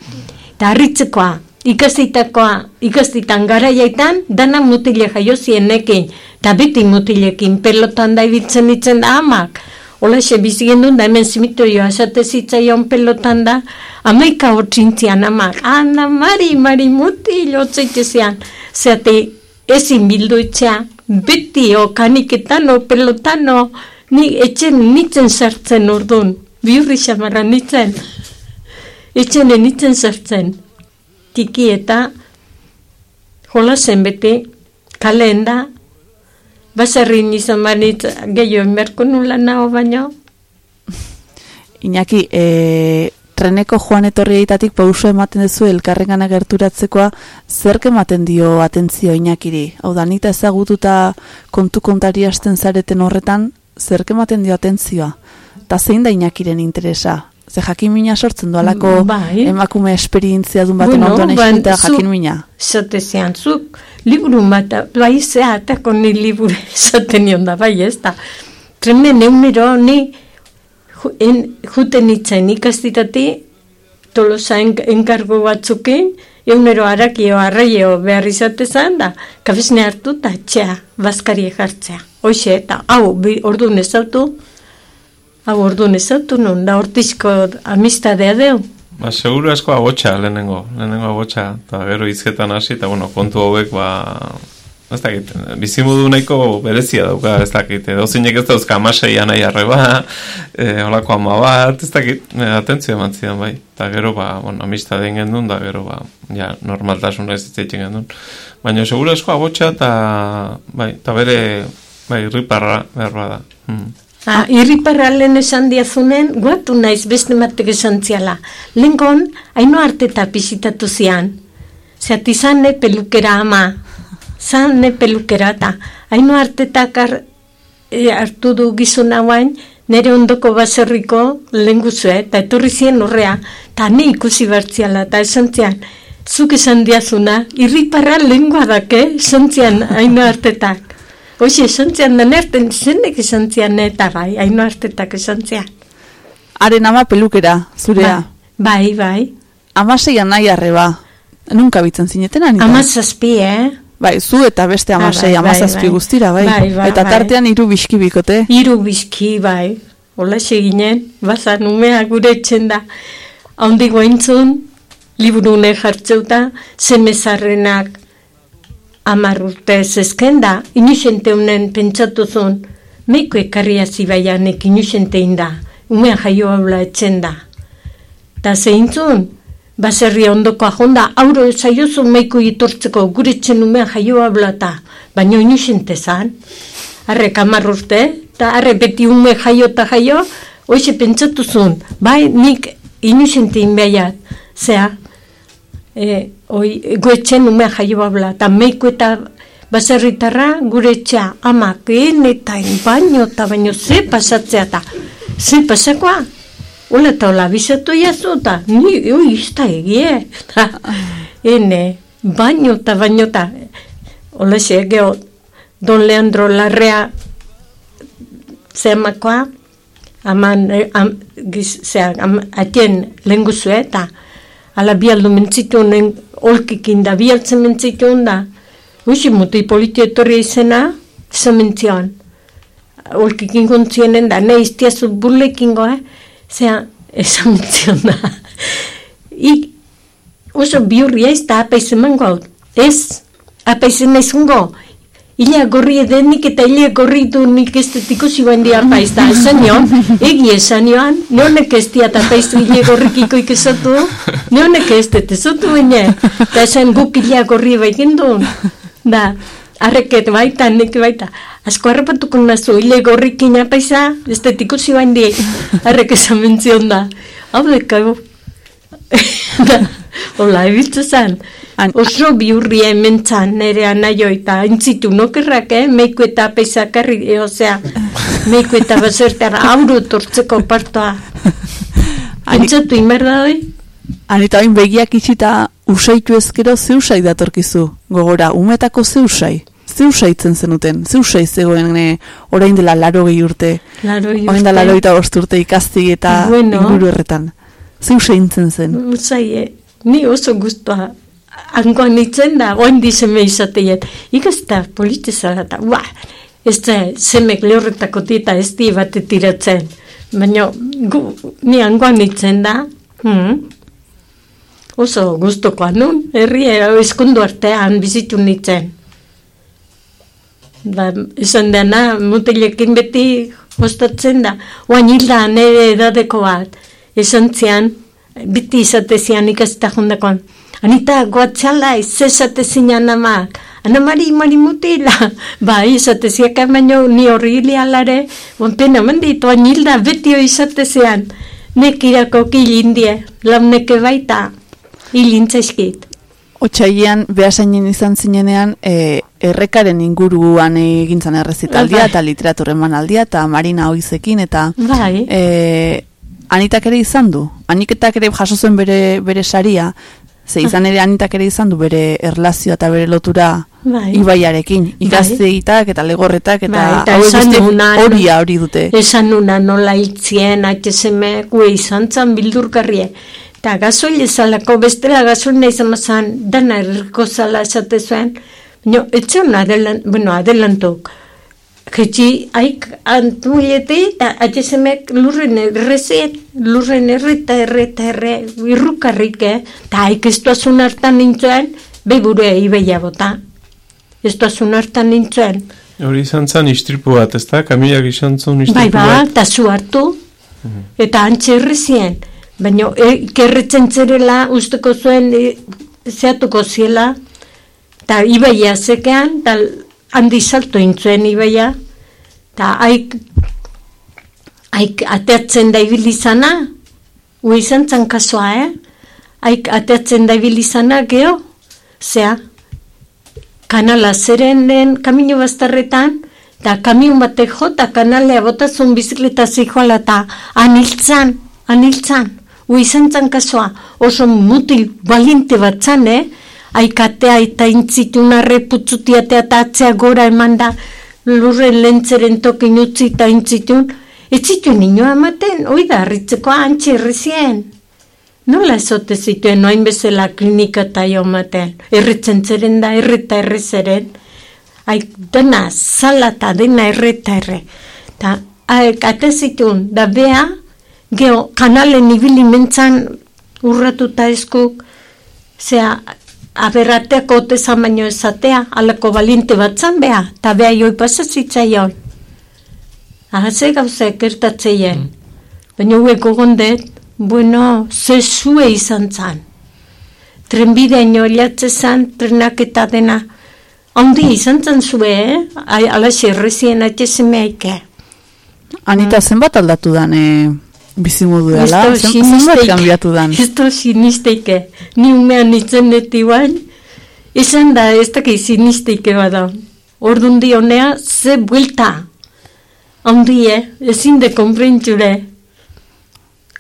eta harritzekoa, ikastitakoa, ikastitan garaiaitan, dana mutile jaio zienekin, eta beti mutilekin, pelotan da ibiltzen ditzen da amak. Olaxe bizi gendun da hemen simitoioa esate zitzaion pelotan da, amaika hortzintzian amak, ana mari, mari mutil, otzaite zean, zeate ezin bildu etxea, beti o kaniketan o pelotano, ni etxen nitzen sartzen urdun. bihurri xamarra nintzen. Etxene nintzen zertzen. Tiki eta jolasen beti, kaleen da, baserrin izan banitz gehiago enberko nula nago baino. Iñaki, e, treneko joan etorri egitatik pauso ematen duzu elkarrengana gerturatzekoa, zerk ematen dio atentzio Iñakiri? Hau da, nita ezagututa kontu kontari hasten zareten horretan, zerk ematen dio atentzioa? Ta zein da Iñakiren interesa? Ze jakin mina sortzen du alako Bai. emakume esperientzia dun baten Bueno, ondoan ban, jakin mina. Zate zean, zuk liburu bat, bai zehatako ni liburu esaten nion da, bai ez da. Tremen eunero ni ju- en, juten nintzen ikastitati tolosa en, enkargo batzukin, eunero harakio arraio behar izatezan da, kafesne hartu eta txea, bazkari jartzea. Hoxe, eta hau, bi, orduan ezautu, hau orduan ezautu nun, da hortizko amistadea deu. Ba, seguru asko agotxa lehenengo, lehenengo agotxa, eta gero izketan hasi, eta bueno, kontu hauek, ba, ez dakit, bizimudu nahiko berezia dauka, ez dakit, edo zinek ez dauzka amasei nahi arreba, e, holako ama bat, ez dakit, e, atentzio eman zidan, bai, eta gero, ba, bueno, amistadeen gendun, da gero, ba, ja, normaltasuna ez zitzen gendun. Baina, seguru asko agotxa, eta, bai, eta bere, bai, riparra, behar bada. Hmm. Ah, irriparra lehen esan diazunen, guatu naiz beste matek esan ziala. Lengon, haino harteta pisitatu zian. Zeati zane pelukera ama. Zane pelukera eta haino hartetak ar, e, hartu du gizun hauain, nire ondoko baserriko lehen guzue, eta etorri zien horrea, eta ne ikusi bertziala, eta esan zian, zuk esan diazuna, irriparra lengua dake, esan zian haino hartetak. Hoxe, esan zian den erten, zenek esan zian eta bai, haino hartetak esan zian. Haren ama pelukera, zurea. Bai, bai. Amaseian nahi arreba. Nunka bitzen zineten, Anita? Amazazpi, eh? Bai, zu eta beste Ah, amasei, bai, bai, amazazpi bai. guztira, bai. Bai, bai, eta bai. tartean hiru biski bikote. Hiru bizki, bai. Hola ginen, bazan umea gure etxen da. Haundi gointzun, liburune jartzeuta, zemezarrenak amar urte zezken da, inusente unen pentsatu zuen, meiko ekarria zibaianek inusente inda, umea jaio haula etxen da. Ta zeintzun, baserri ondoko ajonda, auro zaiozu meiko itortzeko gure etxen umea jaio hablata, baino inusente zan. Arrek amar urte, eta arre beti ume jaio eta jaio, hoxe pentsatu zuen, bai nik inusente inbeiat, zea, e, oi, goetxen ume jaio babla, eta meiko eta baserritarra gure etxea amak en eta en baino, eta baino ze pasatzea eta ze pasakoa, Ola eta hola bizatu jazu eta ni, oi, izta egie, eta ene, baino eta baino eta hola xe, geho, Don Leandro Larrea zemakoa, aman, eh, am, giz, zea, am, atien lenguzue eta ala bialdu mentzituen olkikin da, bialtzen mentzituen da. Uxi, muti politi etorri izena, izan mentzion. Olkikin kontzienen da, ne iztiazu burlekin goe, zea, esan mentzion da. I, oso biurria ez da apaizen mango, ez, apaizen naizungo, Ila gorri edenik eta ila gorri du nik ez dut ikusi guen dia paiz da, esan joan, egi esan joan, neonek ez dia eta paiz ila gorrikiko ikesatu, neonek ez dut ezotu bine, eta esan guk ila gorri baikin duen, da, arreket baita, nik baita, asko harrapatuko nazu, ila gorrikin apaiza, ez dut ikusi guen di, arrek esan mentzion da, hau dekau, da, hola, ebiltzu zen, An- Oso biurri hemen txan nere anaio eta entzitu nokerrak, eh? Meiko eta peizakarri, e, osea, meiko eta basertara auro tortzeko partoa. Entzatu inber da hoi? Anita hain begiak itxita usaitu ezkero zeusai datorkizu, gogora, umetako zeusai. Zeusaitzen zenuten, zeusai zegoen e, orain dela laro gehi urte. Laro Orain da laro eta urte ikazti eta Bueno. inguru erretan. Zeusaintzen zen. Usai, eh? Ni oso guztua angoan itzen da, oin dizeme izateet. Ikazta politizara eta, ua, ez da, zemek lehorretako tita ez di bate tiratzen. Baina, gu, ni angoan itzen da, hmm? oso guztokoa nun, herri eskundu artean bizitu nitzen. Ba, esan dena, mutilekin beti ostatzen da. Oain hilda nire edadeko bat, esan zian, biti izate zian ikazita jundakoan. Anita, guatxala, ez esate zinan amak. Ana mari, mari mutila. Ba, izate baino, ni horri hili alare, bonpena mendit, oain hilda, beti hoi izate. Nek irako kilindie, launeke baita, hilintzaizkit. Otsailean behasainen izan zinenean e, errekaren inguruan egintzan errezitaldia Bai. eta literatur emanaldia eta Marina Oizekin eta Bai. e, Anitak ere izan du. Aniketak ere jaso zuen bere, bere saria, ze izan ere Anitak ere izan du bere erlazioa eta bere lotura Bai. ibaiarekin. Ikazteitak eta legorretak eta, Bai, eta esan horia hori dute. Esan nuna nola hiltzien, HSM, gue izan zan bildurkarrie. Eta gasoil ezalako, bestela gasoil nahi zamazan, dana erriko zala esate zuen. Baina, adelan, bueno, adelantok. Jetxi, haik antuilete, eta HSM lurren errezet, lurren erre eta erre irrukarrik, eh? Eta haik ez duazun hartan nintzuen, begure ibeia bota. Ez duazun hartan nintzuen. Hori izan zen istripu bat, ez da? Kamilak izan zuen istripu Bai, ba, bat. eta zu hartu, eta antxe errezien. Baina, e, ikerretzen zerela, usteko zuen, e, zehatuko ziela, eta ibaia zekean, eta handi salto intzuen ibaia, eta haik, haik ateatzen da ibilizana, hu izan zan kasua, eh? Haik ateatzen da ibilizana, geho, zea, kanala zerenen kamino bastarretan, eta kamion batek jo, eta kanalea botazun bizikleta zijoala, eta aniltzan, aniltzan, hu izan zan kasua, oso mutil baliente bat zan, eh? Aikatea eta intzitun arre putzutiatea eta atzea gora eman da, lurren lentzeren tokin utzi eta intzitun, ez zituen inoa ematen, oi da, harritzeko antxe errezien. Nola ezote zituen noain bezala klinika eta jo maten. Erretzen zeren da, erreta errezeren. Ai, dena, zala eta dena erreta erre. Ta, aek, ate zituen, da bea, geho, kanalen ibili mentzan urratuta eskuk, zea, aberrateako otezan baino ezatea, alako balinte batzan bea, eta bea joi pasazitzaion. Ahase gauza ekertatzeien. Baina hueko gondet, bueno, ze zue izan zan. Trenbidea inoilatze zan, trenak eta dena. Ondi izan zan zue, eh? Ai, Ala xerrezien atxesemeaike. Anita zenbat aldatu dan e, bizimodu dela? Ez da Zen- Zenbat kanbiatu dan? Da sinisteike. Ni umean itzen neti guain, esan da ez daki sinisteike bada. Ordun dionea, ze buelta. Ondie, ezin de konprentxure.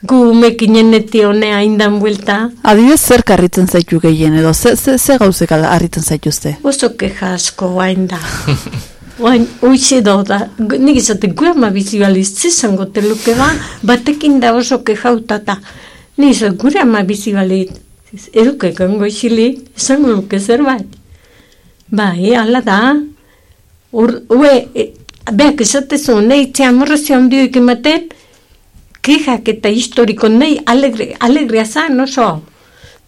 Gu umekinen neti honea indan buelta. Adibidez zer karritzen zaitu gehien edo ze, ze, ze gauzek harritzen zaituzte? Oso keja asko guain da. Uixe do da. Gu- Nik izate, gu ama bizi baliz, zizango teluke ba, batekin da oso kejautata. Nik izate, gure ama bizi baliz, eruke gango isilik, esango luke zerbait. Bai, ala da. Ur, ue, e, beak esatezu, nahi txea morrazio handioik ematen, kejak eta historiko nahi alegre, alegria zan oso.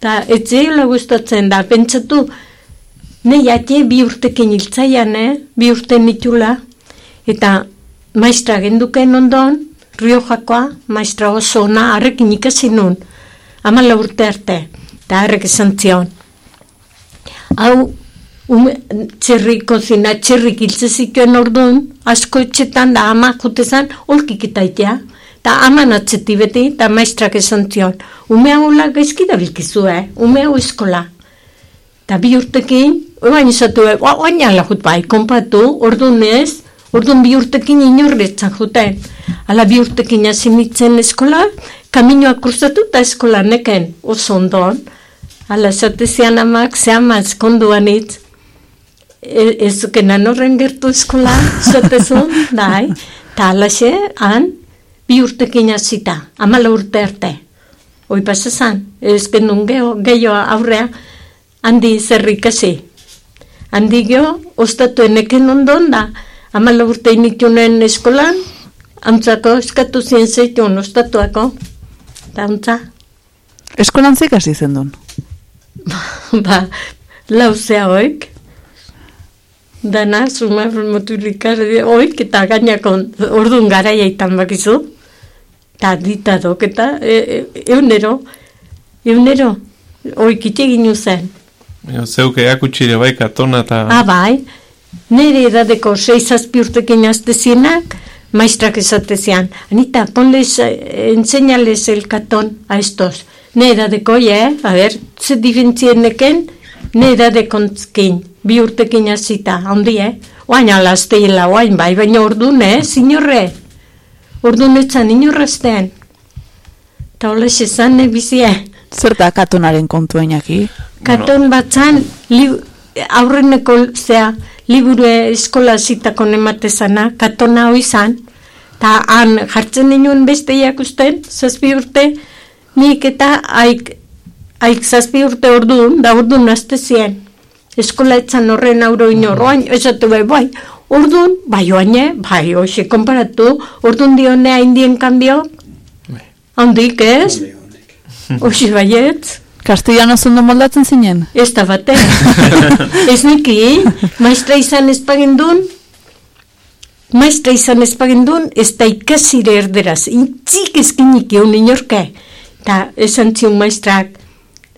Ta ez zeila gustatzen da, pentsatu, nahi atie bi urtekin hiltzaian, eh? bi urte nitula, eta maestra genduken ondon, Riojakoa, maestra oso ona, harrekin ikasi nun, amala urte arte, eta harrek esan zion. Hau, ume, txerri kozina, txerrik hiltzezikioen orduan, asko etxetan da ama jutezan, olkik eta itea, eta aman atzeti beti, eta maestrak esan zion, ume hau gaizki da bilkizu, eh? ume hau eskola. Eta bi urtekin, oain izatu, oain ala jut bai, konpatu, orduan ez, orduan bi urtekin inorretzan juten. Ala bi urtekin hasi nintzen eskola, kaminoa kursatu eta eskola neken, oso ondon. Ala esatezian amak, ze ama eskonduan itz, e, ez zukenan horren gertu eskola, esatezun, dai, eta alaxe, han, bi urtekin hasita, amala urte arte. Hoi pasazan, ez genuen gehiago aurrea, handi zerrikasi. Handi geho, ostatu eneken ondon da, amala urte initunen eskolan, antzako eskatu zien zeitun ostatuako, eta antza, Eskolan zik hasi zen duen? ba, lauzea hoik, dana, suma motulikar, oik, eta gainako orduan gara jaitan bakizu, eta ditadok, eta e, e, eunero, eunero, oik itegin zen. Jo, zeuk eakutxire bai katona eta... Ah, bai, nire edadeko seizazpi urtekin aztezienak, maestrak esatezian, Anita, ponles, eh, enseñales el katón a estos. Nire edadeko, eh, a ver, ze diferentzieneken, nire edadekontzkin, bi urtekin azita, handi, eh? Oain alazteila, oain, bai, baina ordun, eh, sinorre. Ordun etzan inorrazten. Ta hola esan, eh, bizie. Zerta katonaren kontu Katon batzan, li, aurreneko zea, liburu eskola zitako nematezana, katona hoi zan, eta han jartzen ninoen beste ikusten, zazpi urte, nik eta haik, haik zazpi urte orduan, da orduan azte zien. Eskola etzan horren auro inorroan, esatu bai, bai, orduan, bai oain, eh, bai, hoxe, konparatu, orduan dionea indien kanbio, handik ez, hoxe baietz, Castellano zondo moldatzen zinen? Ez da bate. ez niki, maestra izan ez pagendun, maestra izan ez pagendun, ez da ikasire erderaz. Intzik ezkinik egun inorke. Ta esan zion maestrak,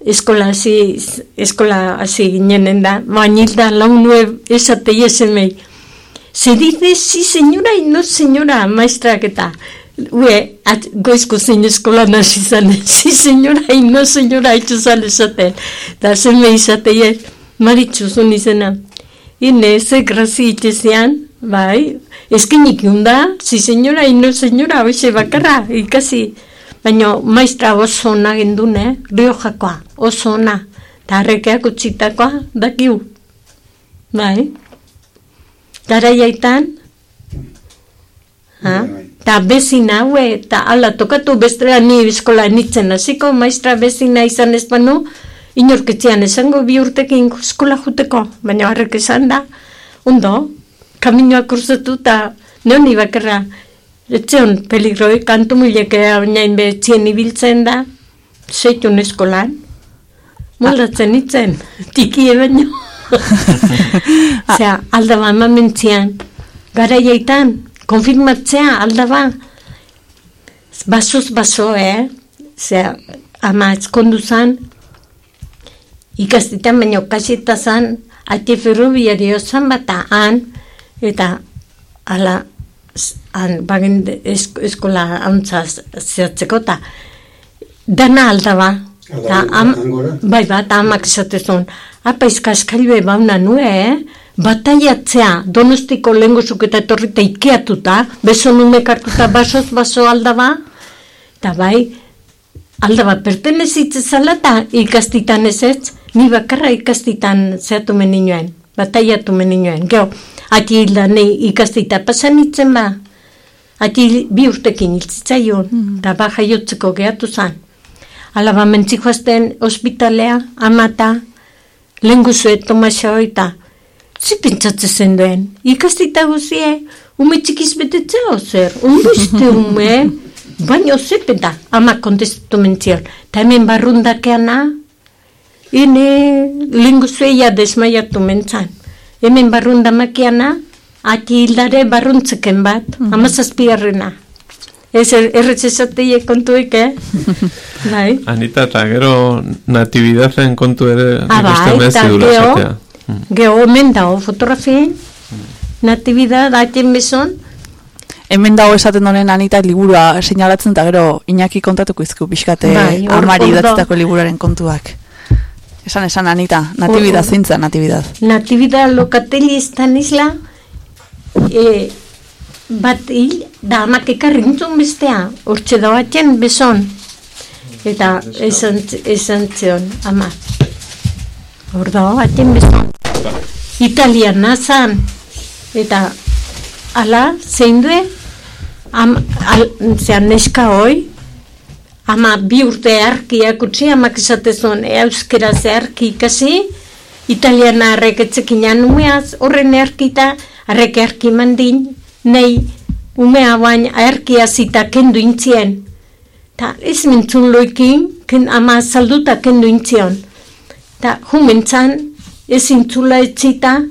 eskola hasi, eskola hasi ginenen da, bainilda launue esate esemei. Se dice, sí señora y no señora, maestrak eta, Ue, at, goizko zein eskola nasi zan, si senyora, ino senyora, haitzu zan esaten. Da zeme izateie, maritxuzun izena. Ine, ze grazi itezean, bai, eskinik da, si senyora, ino senyora, hoxe bakarra, ikasi. Baina maestra oso ona gendun, eh? Riojakoa, oso ona. Ta harrekeak utzitakoa, dakiu. Bai. Gara jaitan, ha? Ta bezina haue, eta ala tokatu bestera ni eskola nitzen hasiko maestra bezina izan ez banu, inorketzean esango bi urtekin eskola juteko, baina harrek esan da, ondo, kaminoak kursatu eta neoni bakarra, etzeon peligroi, kantu mileke bainain betzien ibiltzen da, zeitun eskolan, moldatzen nitzen, tikie baino. Zea, aldaba amamentzian, gara jaitan, konfirmatzea aldaba basoz baso, eh? Zea, ama ezkondu zan, ikastitan baino kasita zan, ati ferrobiario zan bat han, eta ala, han, bagen esk, eskola hauntza zehatzeko, eta dana aldaba. Ta, am, bai bat, amak esatezun, apa izkaskalibe bauna nue, eh? Bataiatzea donostiko lehengozuk eta etorrita ikeatuta, beso numek hartuta basoz baso aldaba, eta bai, aldaba pertenezitze zala eta ikastitan ez ez, ni bakarra ikastitan zehatu meninuen, bataiatu meninuen. Geo, ati hildan ikastita pasan itzen ba, ati bi urtekin hiltzitzaion, mm. eta ba jaiotzeko gehatu zan. Alaba mentzikoazten ospitalea, amata, lehenguzue Tomasio eta, Zer pentsatzen zen duen? Ikastita guzie, ume txikiz betetzea zer? Unbizte ume? Baina zer penta, ama kontestatu mentzion. Ta hemen barrundakeana, ene lingu zueia desmaiatu mentzan. Hemen barrundamakeana, ati hildare barruntzeken bat, mm -hmm. ama zazpiarrena. Ez erretz esateie kontuik, eh? bai. Anita, eta gero natibidazen kontu ere ah, bai, eta gero, Gero hemen dago fotografien, natividad, haiten bezon. Hemen dago esaten donen anita liburua seinalatzen eta gero Iñaki kontatuko izku pixkate bai, amari datzitako liburaren kontuak. Esan, esan, Anita, natividad, zintza natividad. Natividad lokateli estan isla, e, bat hil, da amak ekarrintzun bestea, hortxe da batzen bezon. Eta esan, esan zion, ama. Horda, batzen bezon italiana zan. Eta, ala, zein due, am, al, zean neska hoi, ama bi urte arkiak utzi, amak esatezun euskera zeharki ikasi, italiana arrek etzekin anumeaz, horren erkita, arrek erki mandin, nei, umea bain erkia zita kendu intzien. Ta ez mintzun loikin, ken, ama salduta kendu intzion. Ta humentzan, ez intzula etzita,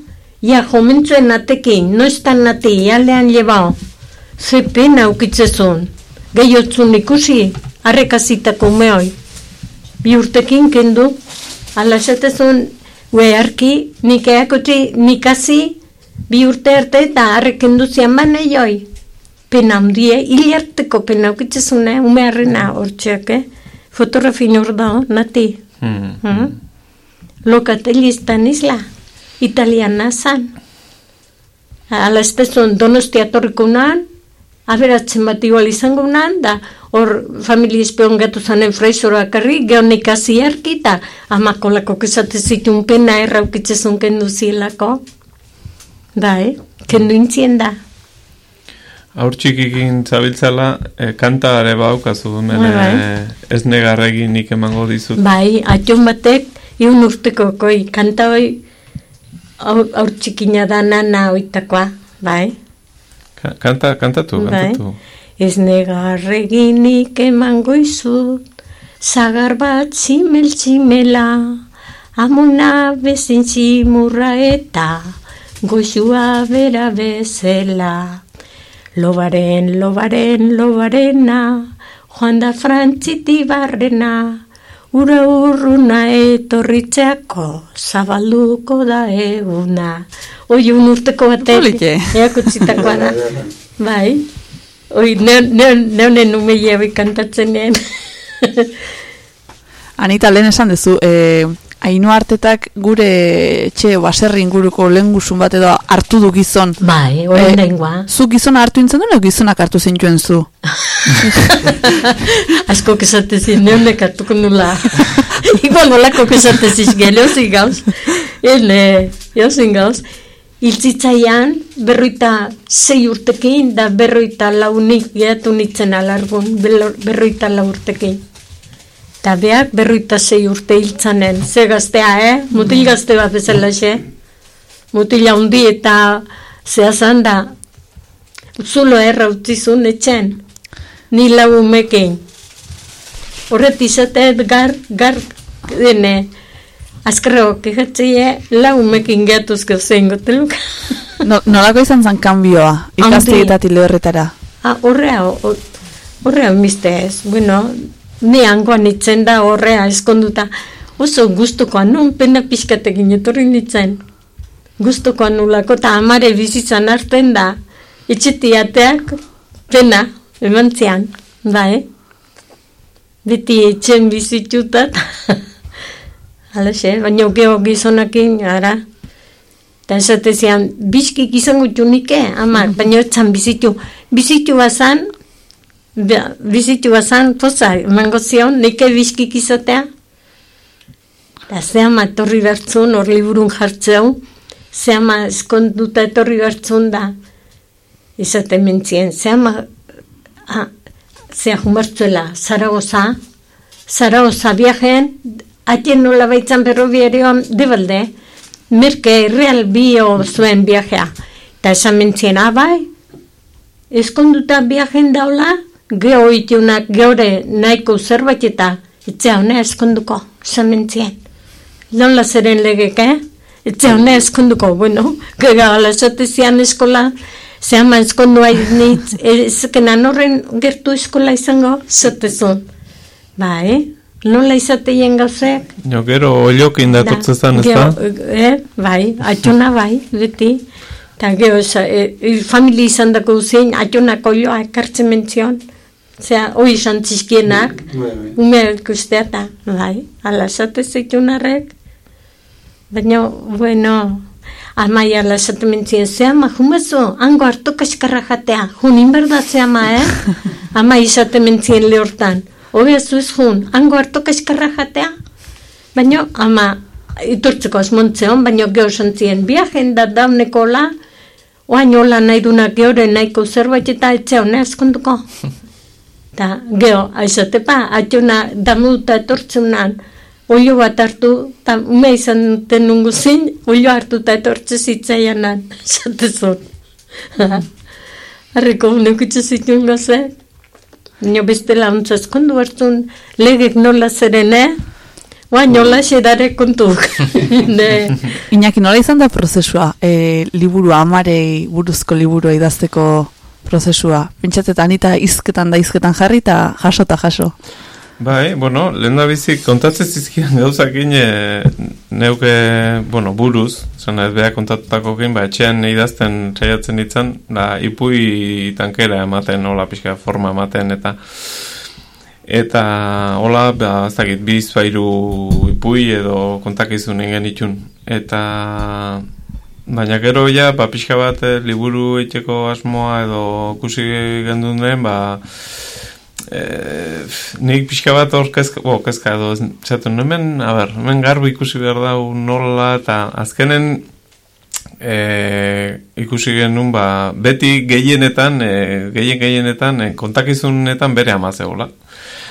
Ja, jomentzuen atekin, noiztan nati, jalean llebao. Ze pena ukitzezun. Gehiotzun ikusi, arrekazitako mehoi. Bi urtekin kendu, ala esatezun, ue arki, nik eakotzi, nik hasi, bi urte arte eta arrekendu zian bane joi. Pena hundie, hil arteko pena ukitzezune, ume harrena hortxeak, eh? Fotografin hor da, nati. Hmm. Mm. Lokatelistan isla, italiana zan. Ala estezun donostia torriko nan, aberatzen bat igual izango nan, da hor familia espeon gatu zanen fraizora karri, gehonik hasi erki, eta amako lako kesate zitun pena erraukitzezun kendu zielako. Da, eh? Kendu intzien da. Aur txikikin zabiltzala, e, kanta ere baukazu, hemen Bai, bai. e, ez negarregin nik emango dizut. Bai, atxon batek, iun urteko koi, kanta hoi, aur, aur txikina da nana oitakoa, bai. Ka- Kanta, kantatu, Bai. kantatu. Ez negarreginik emango izut, zagar bat zimel zimela, amona bezin zimurra eta goxua bera bezela. Lobaren, lobaren, lobarena, joan da frantziti barrena, ura urruna etorritzeako, zabalduko da eguna. Oi, un urteko batek, txitakoa da. Bai, oi, neonen umeia bai kantatzenean. Anita, lehen esan duzu, e, hainu hartetak gure etxe baserri inguruko lehen guzun bat edo hartu du gizon. bai, Eh, orain daingoa. Zu gizona hartu intzen duen, gizonak hartu zintuen zu? Asko kesate zin, neonek hartuko nula. Igual nolako kesate ziz gelo gauz. Ele, jozin gauz. Iltzitzaian, berroita sei urtekin, da berroita launik gehatu nitzen alargun, berroita lau urtekin. Eta beak berroita sei urte hiltzanen, ze gaztea, eh? Mutil gazte bat bezala, xe? Mutila hundi eta zehazan da, zulo erra utzizun etxen, ni lau umekin. Horret izateet gar, gar, dene, azkarro, kehatzeie, lau umekin gehatuz gauzein goteluk. No, nolako izan zen kanbioa, ikastegetatik lehorretara? Ah, horrea, horrea miste ez, bueno, ni hangoan itzen da horrea eskonduta, oso gustukoa nun pena pixkatekin etorri nitzen. Gustukoa nulako eta amare bizitzan hartzen da, etxetiateak pena, eman zian, bai. Beti etxen bizitutat, alaxe, baina geho gizonakin, ara, Eta esate zian, bizkik izango txunike, ama, baina etzan bizitu. Bizitu bazan, bizitu bazan, poza, emango zion, nike bizkik izatea. Eta ze ama etorri bertzun, hor liburun jartzeu, ze ama eskonduta etorri bertzun da, izate mentzien, ze ama, ah, ze jumartzuela, Zaragoza, Zaragoza viajen, atien nola baitzan berrobiarioan, debalde, merke real bio zuen viajea. Eta esan mentzien, ah, bai, eskonduta viajen daula, geho itiunak geore nahiko zerbait eta etxe hone eskonduko, esan mentzien. Nola zeren legek, eh? Etxe hone eskonduko, bueno, gega ala esate zian eskola, ze ama eskondu hainitz, ezkenan horren gertu eskola izango, zatezun. Bai, nola izateien gauzek, Jo, gero oliokin datortzezan, ez da? Eh, bai, atxona bai, beti. Eta gero, esa, e, e, familia izan dako zein, atxonak olioa ekartzen mentzion. Zea, hoi izan txizkienak, umeak ustea eta, bai, ala esate zeitunarrek. Baina, bueno, amai ala esate mentzien, ze ama, jumazu, hango hartu kaskarra jatea, junin berda ze ama, eh? ama izate mentzien lehortan. Hobea zuez jun, hango hartu kaskarra jatea? Baina, ama, iturtzeko asmontzeon, baina geho zantzien, viajen da dauneko la, oain hola nahi duna geore nahiko zerbait eta etxe hone askonduko. Ta, geho, aizatepa, atxona damuta etortzenan, olio bat hartu, eta ume izan tenungu zin, olio hartu eta etortze zitzaianan, esatezun. Harriko unekutxe zituen gazek. Baina beste launtza eskondu hartzun, legek nola zeren, eh? Oain, hola dare kontu. ne. Iñaki, nola izan da prozesua? E, liburu amarei buruzko liburu idazteko prozesua. Pentsatzen anita izketan da izketan jarri eta jaso eta jaso. Bai, bueno, lehen da bizik kontatzen zizkian gauzakin e, neuke, bueno, buruz, zena ez beha kontatutako ba, etxean idazten saiatzen ditzan, da, ipui tankera ematen, hola pixka forma ematen, eta eta hola, ba, ez dakit, biz bairu ipui edo kontakizun ingen itxun. Eta baina gero ja, ba, pixka bat eh, liburu itxeko asmoa edo kusi gendun den, ba, Eh, nik pixka bat hor kezka, bo, kezka edo, zatu, hemen, a ber, hemen garbu ikusi behar da nola, eta azkenen e, ikusi genuen, ba, beti gehienetan, e, gehien gehienetan, e, kontakizunetan bere amazeola.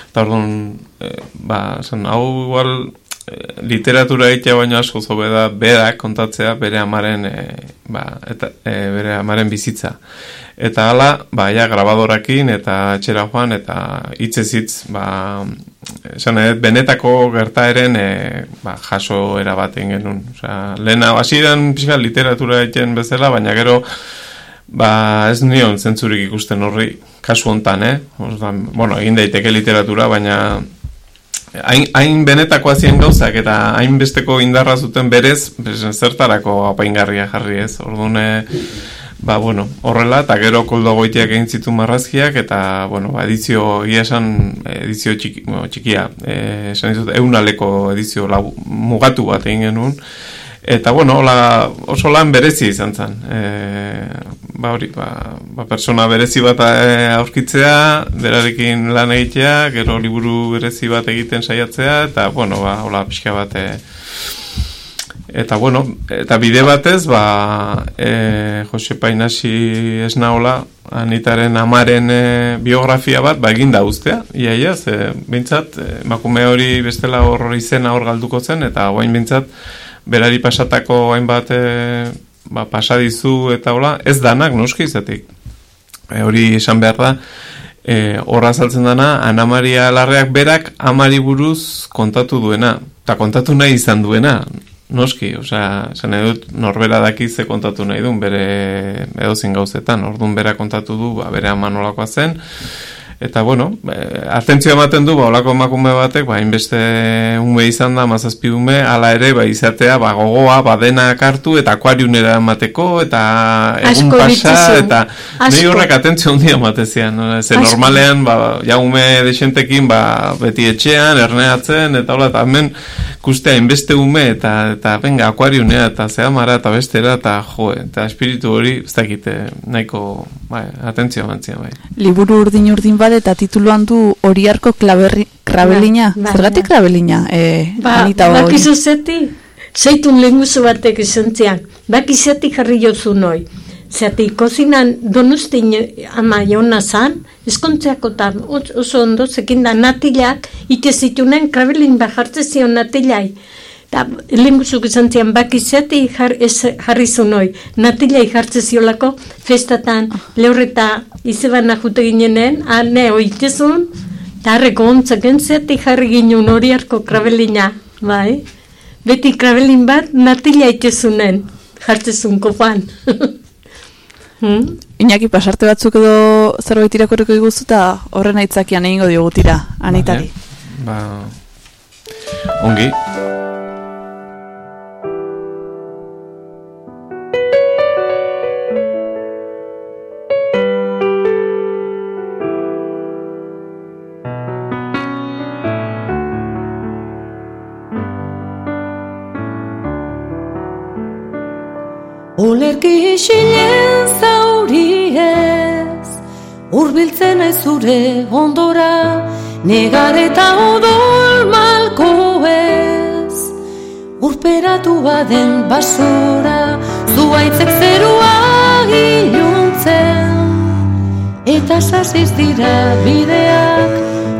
Eta hor e, ba, zen, hau igual, literatura egitea baino asko zobe da berak kontatzea bere amaren e, ba, eta, e, bere amaren bizitza eta hala, ba, ja, grabadorakin eta etxera joan, eta hitzez hitz, ba, esan edo, benetako gertaeren e, ba, jaso erabaten genuen. Osea, lehena, hasieran pixka literatura egiten bezala, baina gero, ba, ez nion zentzurik ikusten horri, kasu hontan, eh? Osea, bueno, egin daiteke literatura, baina hain, hain benetako azien gauzak, eta hain besteko indarra zuten berez, zertarako apaingarria jarri ez, orduan, Ba, bueno, horrela, eta gero koldo goitiak egin zitu marrazkiak, eta, bueno, ba, edizio, ia esan, edizio txiki, bueno, txikia, e, esan dizut, eunaleko edizio lau, mugatu bat egin genuen, eta, bueno, hola, oso lan berezi izan zen. E, ba, hori, ba, ba, persona berezi bat e, aurkitzea, berarekin lan egitea, gero liburu berezi bat egiten saiatzea, eta, bueno, ba, hola, pixka bat, e, Eta bueno, eta bide batez, ba, e, Jose Painasi ez naola, anitaren amaren e, biografia bat, ba, egin da ustea, iaia, ze, bintzat, e, makume hori bestela hor izena hor galduko zen, eta guain bintzat, berari pasatako hainbat e, ba, pasadizu eta hola, ez danak noski izatik. E, hori esan behar da, e, horra saltzen dana, Ana Maria Larreak berak amari buruz kontatu duena, eta kontatu nahi izan duena, Noski, osea, zen edut norbera daki ze kontatu nahi duen bere edozin gauzetan, orduan bera kontatu du, ba, bere amanolakoa zen, Eta, bueno, e, atentzio ematen du, ba, olako emakume batek, ba, inbeste ume izan da, mazazpi ume, ala ere, ba, izatea, ba, gogoa, ba, denak hartu, eta akuariunera emateko, eta egun Asko pasa, dituzu. eta Asko. nahi horrek atentzio handia ematezian. No? Ze Asko. normalean, ba, ja ume desentekin, ba, beti etxean, erneatzen, eta hola, eta hemen, kustea, inbeste ume, eta, eta venga, akuariunea, eta zehamara, eta bestera, eta jo, eta espiritu hori, ez dakite, nahiko, bai, atentzio emantzia, bai. Liburu urdin urdin bat eta tituluan du horiarko klaberri, krabelina. Ba, ba, Zergatik ba. krabelina, e, Ba, Anita hori? bakizu zeti, zeitun lenguzu batek esan zian, bakizeti jarri jozu noi. Zati, kozinan donustin ama jona zan, eskontzeako eta oso ondo zekin da natilak, ite zitunen krabelin bajartze zion natilai. Eta lenguzuk esan zian, bakizeti jar, ez, jarri zu noi, natilai jartze ziolako, festatan, lehorreta izebana jute ginenen, ane oitezun, eta harreko ontzak entzeti jarri ginen hori harko krabelina, bai? Beti krabelin bat natila itezunen, jartzezun kofan. hmm? Iñaki pasarte batzuk edo zerbait irakorriko iguzu eta horren aitzakian egingo diogu tira, Anitari. Ba, ongi. Urbiltzen ez zure ondora Negar eta odol malko ez Urperatu baden basura Zuaitzek zerua iluntzen. Eta sasiz dira bideak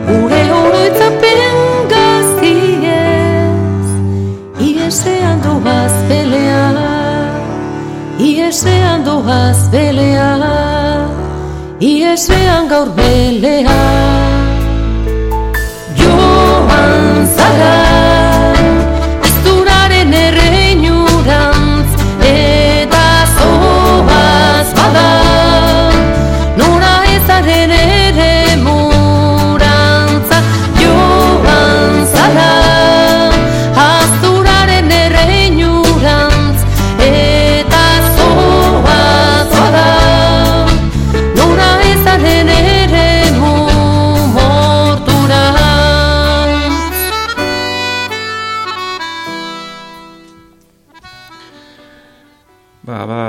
Gure oroitzapen gaztiez Iesean doaz belea Iesean doaz belea Iesean gaur belea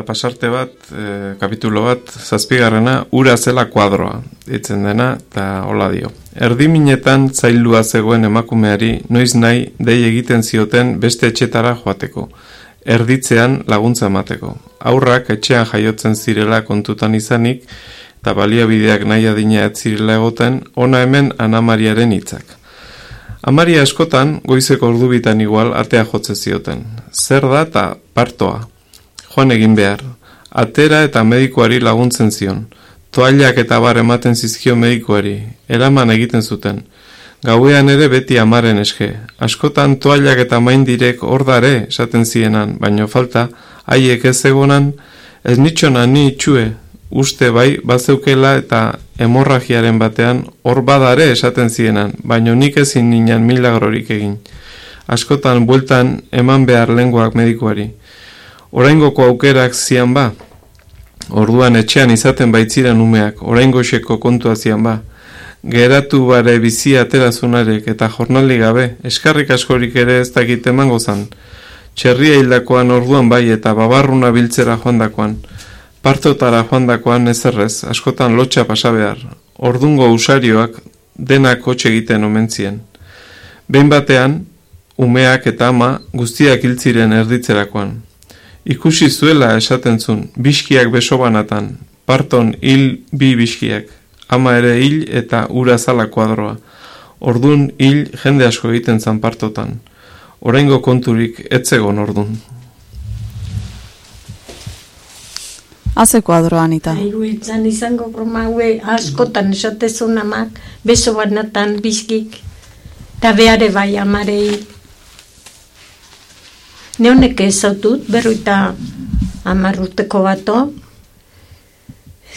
pasarte bat, e, kapitulo bat, zazpigarrena, ura zela kuadroa, ditzen dena, eta hola dio. Erdiminetan zailua zegoen emakumeari, noiz nahi, dei egiten zioten beste etxetara joateko. Erditzean laguntza emateko. Aurrak etxean jaiotzen zirela kontutan izanik, eta baliabideak nahi adina ez zirela egoten, ona hemen Anamariaren hitzak. Amaria askotan, goizeko ordubitan igual, atea jotze zioten. Zer da eta partoa. Joan egin behar. Atera eta medikuari laguntzen zion. Toailak eta bar ematen zizkio medikuari. Eraman egiten zuten. Gauean ere beti amaren eske. Askotan toailak eta maindirek ordare esaten zienan, baino falta, haiek ez egonan, ez nitxona ni itxue, uste bai bazeukela eta hemorragiaren batean hor badare esaten zienan, baino nik ezin ninan milagrorik egin. Askotan bueltan eman behar lenguak medikuari. Oraingoko aukerak zian ba, orduan etxean izaten baitziren umeak, oraingoxeko kontua zian ba, geratu bare bizi aterazunarek eta jornaldi gabe, eskarrik askorik ere ez dakit emango zan. Txerria hildakoan orduan bai eta babarruna biltzera joandakoan, Partotara joandakoan ezerrez, askotan lotxa pasabehar, ordungo usarioak denak hotxe egiten omentzien. Behin batean, umeak eta ama guztiak hiltziren erditzerakoan. Ikusi zuela esaten zun, biskiak besobanatan, parton hil bi biskiak, ama ere hil eta ura zala kuadroa. Ordun hil jende asko egiten zan partotan. Oraingo konturik etzegon ordun. Haze kuadroan eta. Aigu itzan izango broma hue askotan esatezun amak, beso banatan bizkik, eta behare bai amarei. Neonek ezautut, berroita amar urteko bato,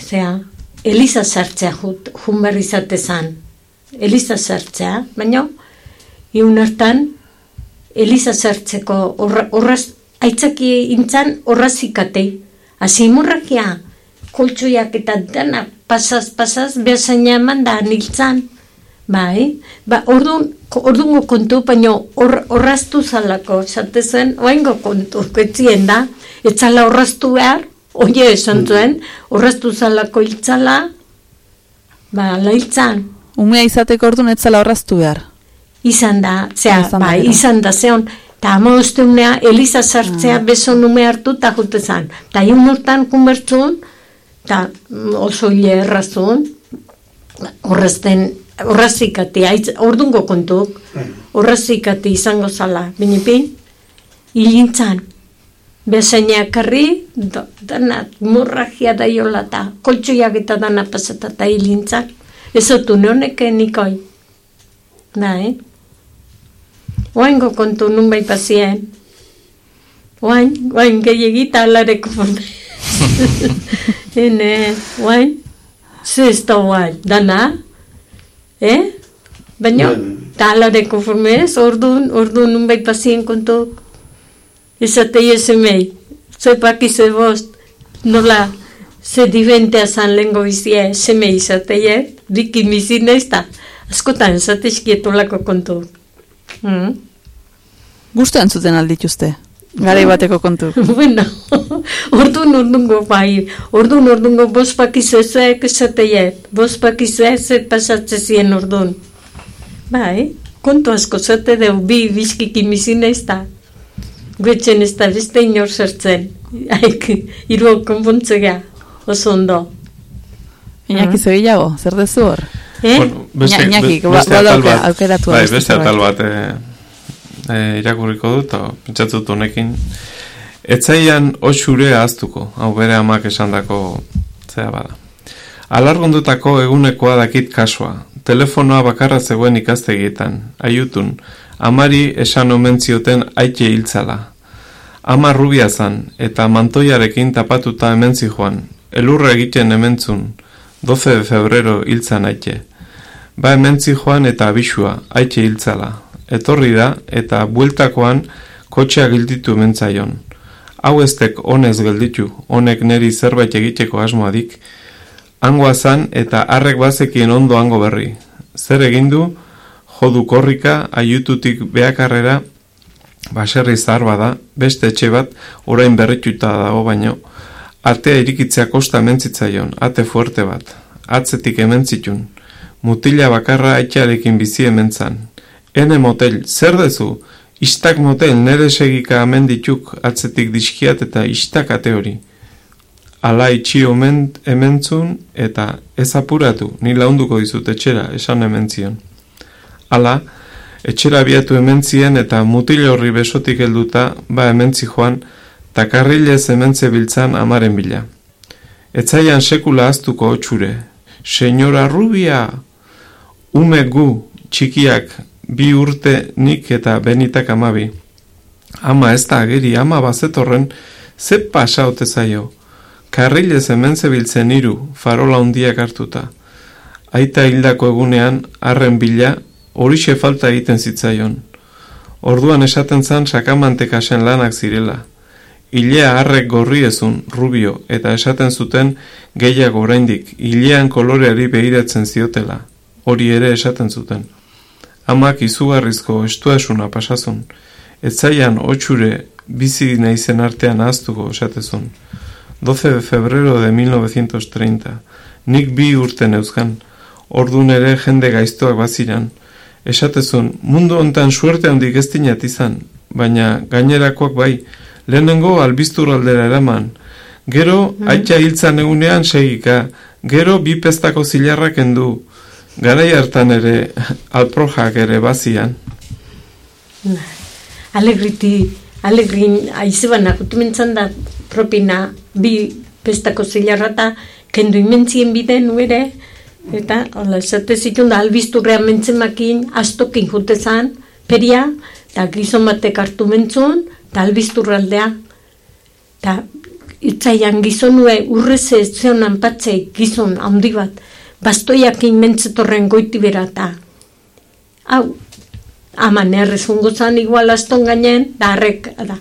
zea, Eliza sartzea jut, jun berri zatezan. Eliza sartzea, baina, iun hartan, Eliza sartzeko horra, horraz, aitzaki intzan horrazikatei. Hasi murrakia, koltsuiak eta dana pasaz, pasaz, behasaina eman da niltzan. Bai, ba, orduan, orduango kontu, baina horraztu zalako, esate zen, oaingo kontu, etzien da, etzala horraztu behar, oie esan zuen, horraztu zalako hiltzala, ba, la hiltzan. Umea izateko orduan etzala horraztu behar. Izan da, zea, Izan da, bai, gero. izan da, zeon, eta ama osteunea, Eliza sartzea beso nume hartu eta jute zan. Eta iun hortan kunbertzun, eta oso hile errazun, horrazten, horrazikati, ordungo kontuk, horrazikati izango zala, binipin, hilintzan, bezaina karri, da, dana, morragia da jola koltsuiak eta dana pasata eta hilintzan, ez otu neoneke nikoi. Da, eh? Oaingo kontu nun bai pasien. Oain, oain gehiagita alareko forme. Hene, oain, zesta oain, dana, eh? Baina, eta alareko forme ez, orduan, orduan nun bai pasien kontu. Esatei esemei, zepaki ze bost, nola, ze dibentea zan lengo bizie, semei esatei, diki mizin ez da, askotan esatezkietolako kontu. Mm. Gustu entzuten aldituzte. Garai bateko kontu. bueno, orduan ordungo bai, orduan ordungo bost pakizu ezuek esateiet, bost pakizu ez pasatze zien orduan. Bai, kontu asko zate deu bi bizkiki mizina ez da. Guetzen ez da beste inor sartzen. Aik, iru konpontzea, oso ondo. Iñaki zebilago, zer dezu hor? Eh? Bueno, beste, Iñaki, ba- beste atal bat, bai, beste atal bat e, e, irakurriko dut, eta pentsatzut honekin. Etzaian oxure ahaztuko, hau bere amak esandako zea bada. Alargondutako egunekoa dakit kasua. Telefonoa bakarra zegoen ikastegietan, aiutun. Amari esan omen zioten aite hiltzala. Ama rubia zan, eta mantoiarekin tapatuta hemen joan. Elurra egiten hementzun. 12 de febrero hiltzan aite. Ba hemen joan eta abisua, aitxe hiltzala. Etorri da eta bueltakoan kotxea gilditu ementzaion. Hau eztek honez gelditu, honek neri zerbait egiteko asmoadik, hangoa zan eta harrek bazekien ondo hango berri. Zer egin du, jodu korrika, aiututik beakarrera, baserri zahar bada, beste etxe bat, orain berrituta dago baino, atea irikitzea kosta ementzitzaion, ate fuerte bat. Atzetik ementzitun. Mutila bakarra aitxarekin bizi ementzan. Ene motel, zer dezu? Istak motel nere segika dituk atzetik diskiat eta istak ate hori. Ala itxi omen ementzun eta ez apuratu, ni launduko dizut etxera, esan ementzion. Ala, etxera biatu ementzien eta mutil horri besotik helduta, ba ementzi joan, takarrilez hementze biltzan amaren bila. Etzaian sekula aztuko otxure. Senyora Rubia! Ume gu, txikiak, bi urte nik eta benitak amabi. Ama ez da ageri, ama bazetorren, ze pasa ote zaio. Karrilez hementze biltzen iru, farola hundiak hartuta. Aita hildako egunean, arren bila, horixe falta egiten zitzaion. Orduan esaten zan sakamantekasen lanak zirela. Ilea harrek gorri ezun, rubio, eta esaten zuten gehiago oraindik, ilean koloreari behiratzen ziotela. Hori ere esaten zuten. Amak izugarrizko estuasuna pasazun. Etzaian otxure bizi naizen artean aztuko esatezun. 12 de febrero de 1930. Nik bi urten euskan. Ordun ere jende gaiztoak baziran. Esatezun, mundu hontan suerte handik ez izan, baina gainerakoak bai, lehenengo albiztur aldera eraman. Gero, mm. aitza hiltzan egunean segika, gero bi pestako zilarrak endu, garai hartan ere alprojak ere bazian. Alegriti, alegrin, aizeban akutumentzan da propina bi pestako zilarra eta kendu imentzien biden ere, eta ala, esate zituen da albizturrean mentzemakin, astokin jutezan, peria, eta gizon batek hartu mentzun, eta albizturraldea. Eta itzaian gizonue urreze zeonan patzei gizon handi bat, bastoiak inmentzetorren goiti bera eta hau, aman errezungo zan igual aston gainen, da harrek, da,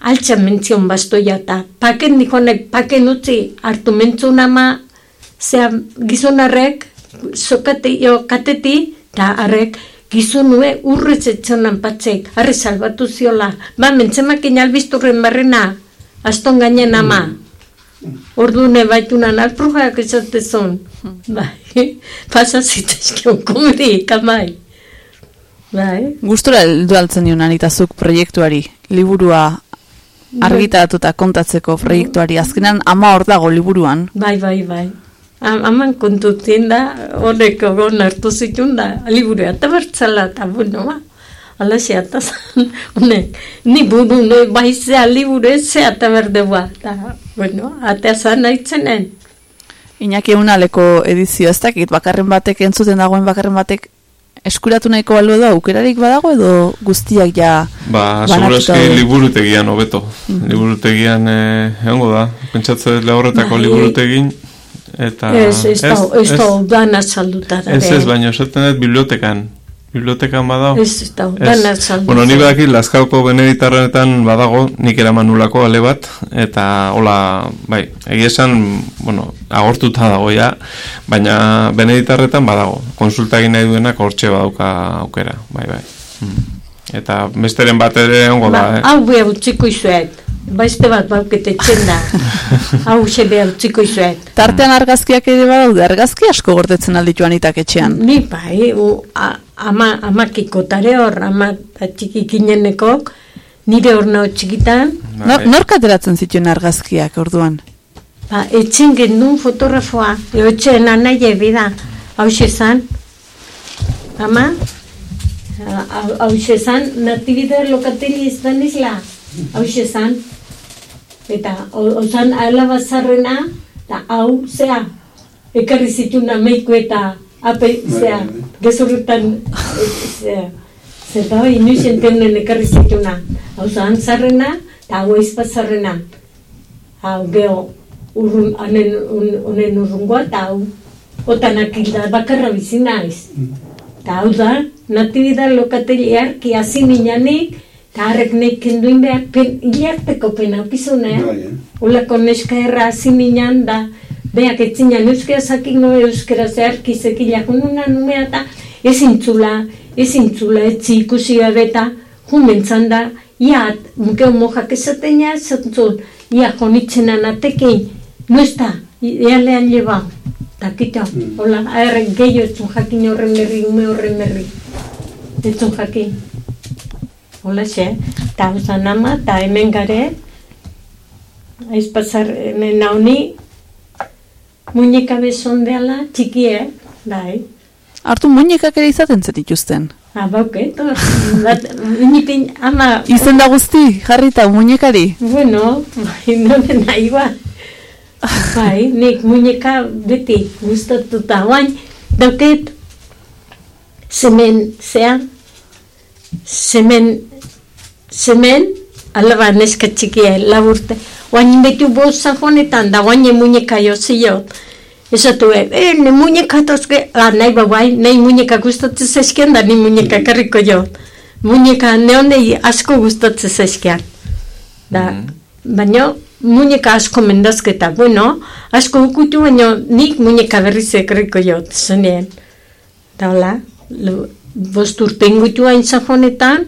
altxan mentzion bastoia eta paken dikonek, paken utzi hartu mentzun ama, zea gizonarrek, sokate, jo, kateti, eta harrek, gizonue urrez etxonan patzek, arre salbatu ziola, ba, mentzemakin albizturren barrena, aston gainen ama, ordu ne baitunan alprujak esatezon, bai, pasa zitezkion kamai. Bai. Gustura heldu altzen nion anitazuk proiektuari, liburua argitaratuta kontatzeko proiektuari, azkenan ama hor dago liburuan. Bai, bai, bai. Aman kontutzen da, horrek ogon hartu zitun da, liburu eta bertzala, eta bueno, ba, xe eta zan, honek, ni buru, ne, bai zea liburu ez zea eta berde ba, eta, bueno, eta zan haitzenen. Iñaki egunaleko edizio ez dakit, bakarren batek entzuten dagoen bakarren batek eskuratu nahiko balu edo aukerarik badago edo guztiak ja Ba, segurazki liburutegian hobeto. Mm -hmm. Liburutegian eh, egongo da. Pentsatzen lehorretako bai. liburutegin eta ez ez da ez da dana salduta da ez ez baina esaten dut bibliotekan bibliotekan badago ez ez da dana salduta bueno ni badaki laskauko beneditarrenetan badago nik eraman nulako ale bat eta hola bai egia esan bueno agortuta dago ja baina beneditarretan badago konsulta egin nahi duenak hortxe badauka aukera bai bai hmm. eta besteren bat ere ongo da ba, eh? hau bai utziko izuet Baizte bat baukete txenda, hau xe behar txiko izuet. Tartean argazkiak ere badaude, argazki asko gordetzen aldituan itak etxean. Ni bai, u, a, ama, amakiko tare hor, ama txiki inenekok, nire hor nao txikitan. Nor, nor kateratzen zituen argazkiak orduan? Ba, etxen gendun fotografoa, eo etxen anai ebida, hau zan, ama, hau zan, natibide lokateli izan izla, hau zan, eta ozan alaba zarrena, eta hau, zea, ekarri zituna meiko eta ape, bai, zea, bai, gezurretan, zea, zeta hoi, nuizien tenen ekarri zituna. Hau zan zarrena, eta hau eizpa zarrena. Hau, geho, urrun, anen, un, unen urrungoa, eta hau, otanak hilda, bakarra bizina ez. Eta hau da, natibida lokateliar, ki hasi minanik, Eta harrek nahi kenduin behar, pen, ilarteko pena opizune, eh? Bai, eh? Ulako neska erra azin da, beak etzinan euskera zakik no euskera zeharki zekilak ununa numea eta ezin txula, ezin txula, etzi ikusi abeta, jumentzan da, iat, mukeo mojak esaten ja, esatzen ia jonitzen anatekin, no está, ia le han llevado. Ta kita, hola, aherren gehiago etzun jakin horren berri, ume horren berri. Etzun jakin. Hola, xe, ta usan ama, ta hemen gare, aiz pasar hemen nauni, muñeka bezondeala, txikie, bai. Hartu muñekak ere izaten zenituzten. Ah, bauke, to, bat, minipin, ama, Izen da guzti, jarrita muñekari. Bueno, bai, nore nahi ba. Bai, nik muñeka beti gustatuta. Oain, dauket, semen, zean, semen, semen, alaba neska txikia, laburte. Oain, betu bosa honetan, da oain muñeka jo zio. Esatu, e, e, ne muñeka tozke, ah, nahi ba, bai, nahi muñeka gustatzen zaizkian, da ni muñeka karriko jo. Muñeka neonei asko gustatzen zaizkian. Da, baina muñeka asko mendazketa, bueno, asko ukutu, baina nik muñeka berriz ekarriko jot, zenien. Da, hola, lo- bost urte ingutu hain zafonetan,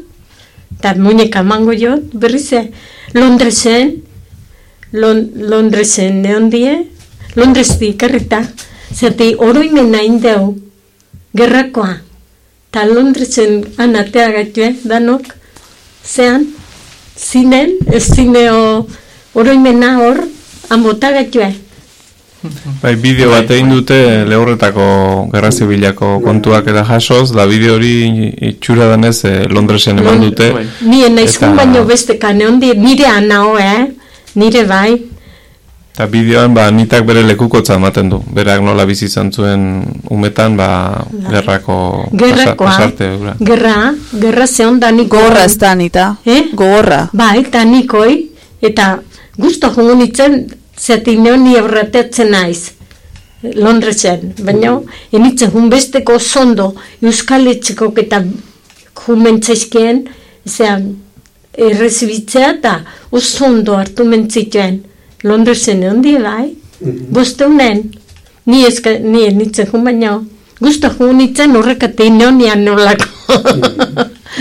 eta muñeka mango jot, berriz e, Londresen, Lon, Londresen neon die, Londresti karrita, zati oroimen nahin deu, gerrakoa, eta Londresen anatea gaitue, danok, zean, zinen, ez zineo oroimena hor, amota gaitue. Bai, bideo bat egin dute lehorretako gerra zibilako kontuak eta jasoz, da bideo hori itxura danez eh, Londresen eman dute. Nien naizkun Eta- baino beste kane hondi, nire anao, eh? Nire bai. Eta bideoan ba, nitak bere lekukotza ematen du. Berak nola bizi izan zuen umetan, ba, gerrako Gerrakoa. pasarte. hura. Gerra, gerra zehon da niko. Gogorra ez da, Anita. Eh? Gogorra. Bai, eta nikoi, eta guztu jongo nintzen, zeatik neon ni aurrateatzen naiz. Londresen, baina enitzen jun besteko zondo Euskal Etxeko eta jumentzaizkien, zean, errezibitzea eta oso ondo hartu mentzituen. Londresen egon die bai, bosteunen, ni eska, ni enitzen jun baina, guztu jun nintzen horrekate neonian nolako.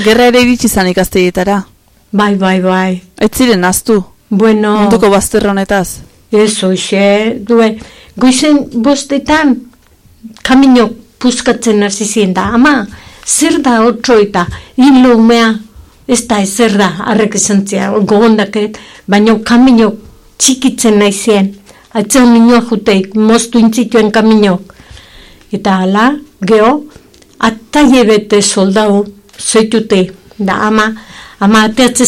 Gerra ere iritsi zan ikastegietara. bai, bai, bai. Ez ziren aztu. Bueno, Munduko bazterra honetaz. Ez hoxe, due, goizen bostetan kamino puskatzen hasi ziren da, ama, zer da otro eta hilo umea, ez da ezer da, arrek esan zia, gogondaket, baina kamino txikitzen nahi zien, atzeo minua juteik, moztu intzituen kaminok. Eta hala, geho, ataie bete soldau, zoitute, da ama, ama ateatze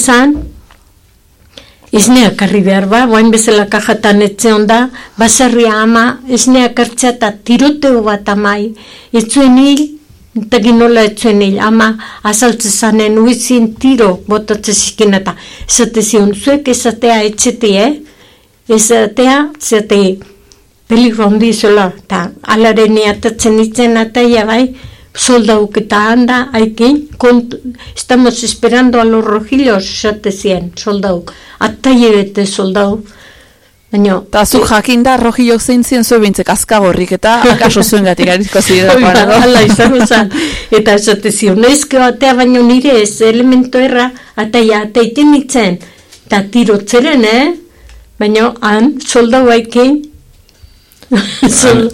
zan, Esnea karri behar ba, guain bezala kajatan etzeon da, baserria ama, esnea kartzea eta tiroteo bat amai, etzuen hil, eta ginola etzuen hil, ama, azaltze zanen, uizien tiro botatze zikin eta, esate zion, zuek esatea etxete, eh? Esatea, zate, peligro handi zola, eta alaren atatzen itzen ataia bai, soldauk eta handa, haikin, kont, estamos esperando a los rojillos, esate zien, soldauk, ataie bete soldau, baina, Eta zu jakin da rojilok zein zien zuen bintzek azkagorrik eta akaso zuen gatik arizko Hoi ziderakoan. da, edo? Hala izango zen. Eta esate zion, noizke batea baino nire ez elemento erra, ataia ateiten nitzen, eta tirotzeren, eh? Baina han, soldau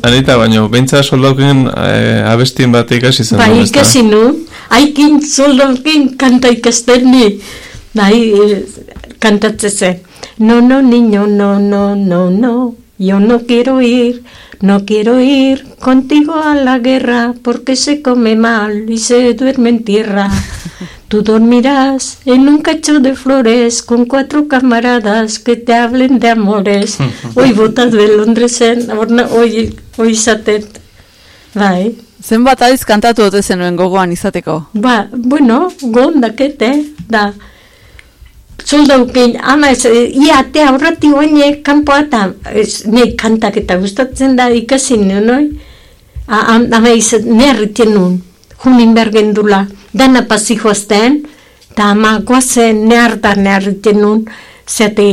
Anita, baino, beintza soldauken eh, abestien bat ikasi zen. bai ikasi nu, haikin soldaukin kanta ikasten ni, bai, eh, kantatze zen. No, no, niño, no, no, no, no, yo no quiero ir, no quiero ir contigo a la guerra porque se come mal y se duerme en tierra. Tú dormirás en un cacho de flores con cuatro camaradas que te hablen de amores. Hoy botas de Londres en, hoy, hoy izaten. Bai. Zenbat adiz kantatu dute zenuen gogoan izateko. Ba, bueno, gondakete, da. Soldaukin, ama ez, e, ia ate aurrati oine kanpoa eta ez, ne kantak eta gustatzen da ikasi nenoi. A- am- Ama iz, ne harritien nun, junin bergen dula, dana pasi joazten, eta ama guazen ne hartan ne harritien nun, zeate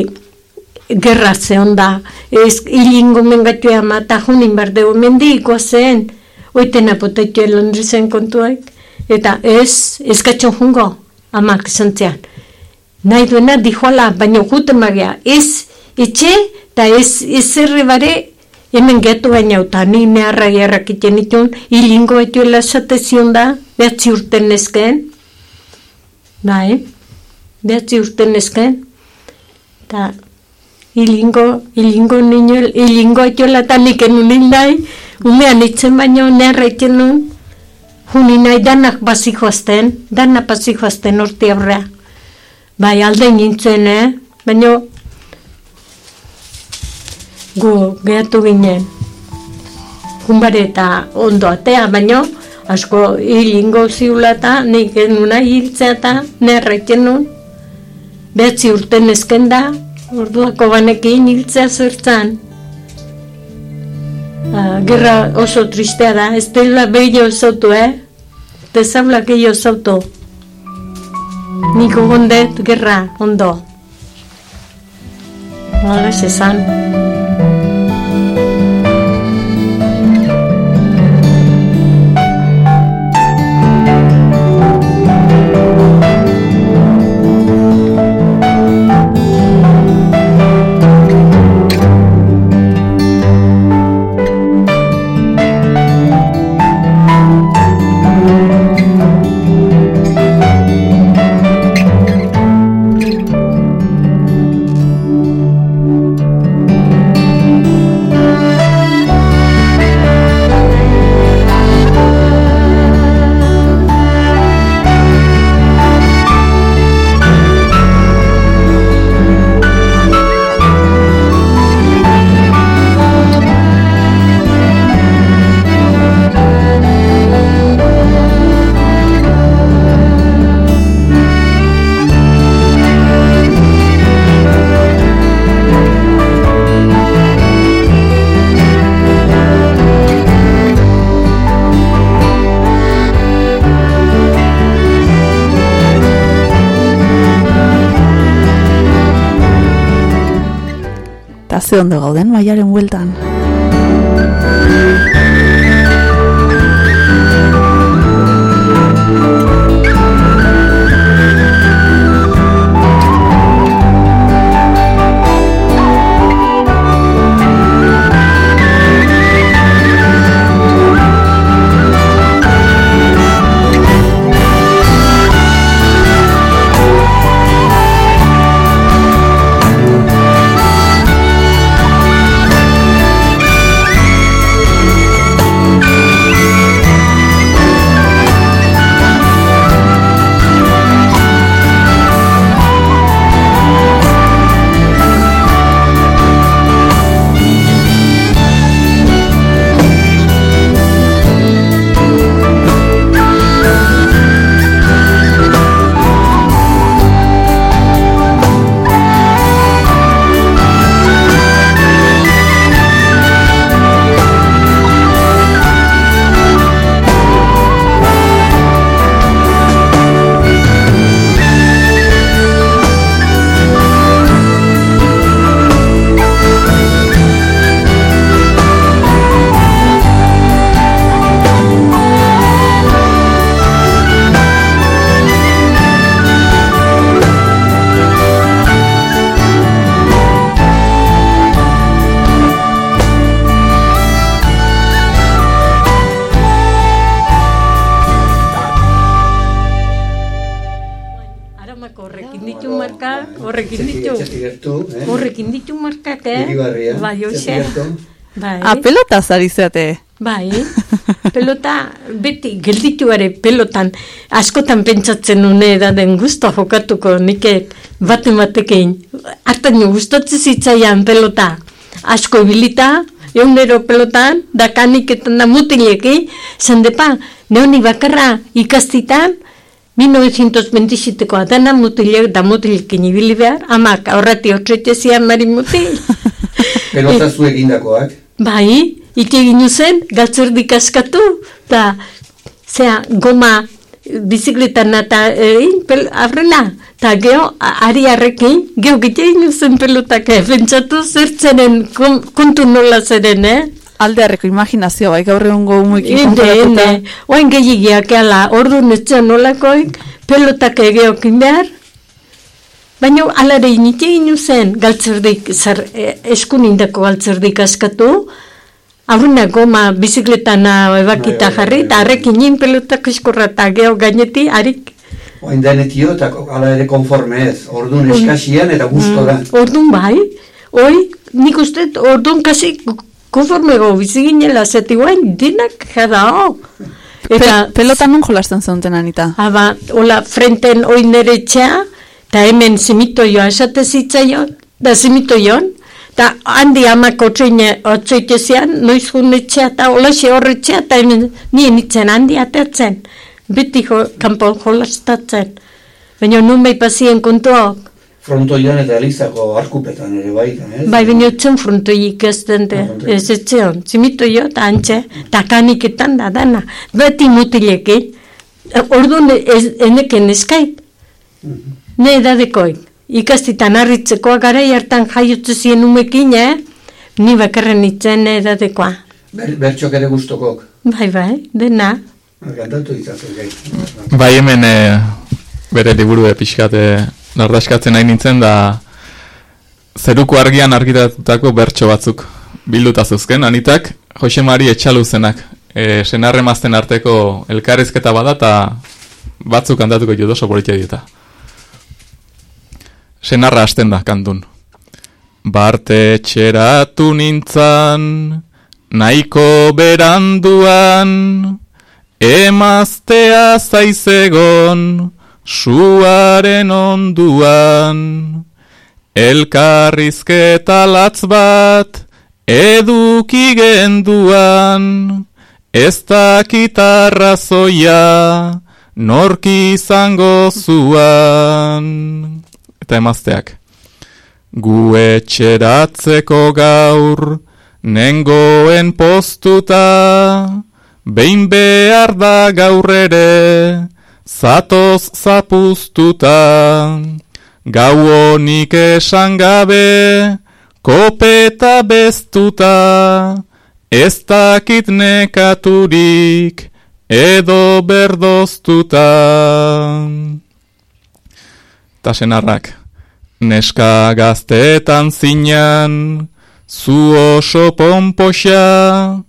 gerra zeon da, ez hilingo mengatu ama, eta junin berdeu, mendi guazen, oiten apotaitu Londresen kontuak, eta ez, ez gatxon jungo, amak esan zean. Nahi duena dijoala, baina jute magia, ez etxe, eta ez, ez zerre hemen getu baina, eta ni neharra gerrak iten itun, hilingo etuela esate zion da, behatzi urten nezken, bai, behatzi urten nezken, eta hilingo, hilingo niño, hilingo etuela eta nik enun hindai, umean itzen baino neharra iten nun, Juni nahi danak basi joazten, danak basi joazten orte aurrea. Bai, alde nintzen, eh? Baina gu gehatu ginen. Junbare eta ondo atea, baina asko hilingo ziula eta nik enuna hiltzea eta nerraiten nun. Behatzi urten ezken da, orduako banekin hiltzea zertzan. Ah, gerra oso tristea da, ez dela bello zautu, eh? Dezabla gehiago zautu. Niko gondet gerra, ondo. Hala, esan. Ze ondo gauden maiaren bueltan. Ditu. eh? Horrekin ditu markak, eh? Iribarria, Bai, hoxe. Bai. Ah, pelota zari zeate. Bai, pelota, beti, gelditu ere pelotan, askotan pentsatzen une edaden guztua jokatuko nike bate batekin. Artan gustatzen zitzaian pelota, asko ibilita, eunero pelotan, dakaniketan da mutilekin, zandepa, neoni bakarra ikastitan, 1927koa dana mutilek da mutilekin ibili behar, amak aurrati hotretezian mari mutil. Pelota zu egindakoak. Bai, ite egin zen, galtzerdik askatu, eta zea, goma, bizikletan eta egin, pel, aurrela, eta geho, ari harrekin, geho gite egin zen pelotak, pentsatu zertzenen kon- kontu nola zeren, eh? Aldearreko imaginazioa, bai gaur egungo umuekin Ende, konparatuta. ende, oain gehiagiak ala, ordu netzean nolakoik, pelotak egeokin behar, Baina alare inite inu zen galtzerdik, zer, eh, eskun indako galtzerdik askatu, Aurrena goma bizikletana ebakita Bai, bai, jarri, bai, eta harrek inin pelotak eskorra eta geho gaineti, harik Oain denetio eta ala ere konforme ez. Orduan eskasian eta gusto da. Orduan bai, oi, nik uste, orduan kasi konformego biziginela, zeti guain, dinak jada ho. Eta, Pe, pelota nun jolasten zeunten anita? aba, hola, frenten oi nere etxea, eta hemen simitoioa esate zitzaion, da simitoion, eta handi amak otsoine, otsoite zian, noiz jun etxea, eta hola xe horretxea, eta hemen nien itzen handi atertzen, beti jo, kanpon jolastatzen. Baina nun bai pasien kontuak, Frontoian eta elizako arkupetan ere baita, ez? Bai, baina etzen frontoik ez dente, Ah, ez etzion, zimito jo, eta antxe, eta kaniketan da dana, beti mutilekin, orduan ez, eneken eskait, ne edadekoik, ikastitan harritzekoa gara hartan jaiotze zien umekin, eh? ni bakarren itzen edadekoa. Ber, bertxok ere gustokok. Bai, bai, dena. Kantatu ditzazu gai. Bai hemen e, bere liburu pixkat e, nardaskatzen nahi nintzen da zeruko argian argitatutako bertso batzuk bilduta zuzken, anitak Jose Mari etxaluzenak e, senarremazten arteko elkarrizketa bada eta batzuk kantatuko jo oso politia dieta. Senarra hasten da kantun. Barte txeratu nintzan, nahiko beranduan, emaztea zaizegon, suaren onduan. Elkarrizketa latz bat, eduki genduan, ez dakit arrazoia, norki izango zuan. Eta emazteak. Gu etxeratzeko gaur, nengoen postuta, behin behar da gaur ere, zatoz zapuztuta. Gau honik esan gabe, kopeta beztuta, ez dakit nekaturik, edo berdoztuta. Ta senarrak, neska gazteetan zinan, zu oso pompoxa,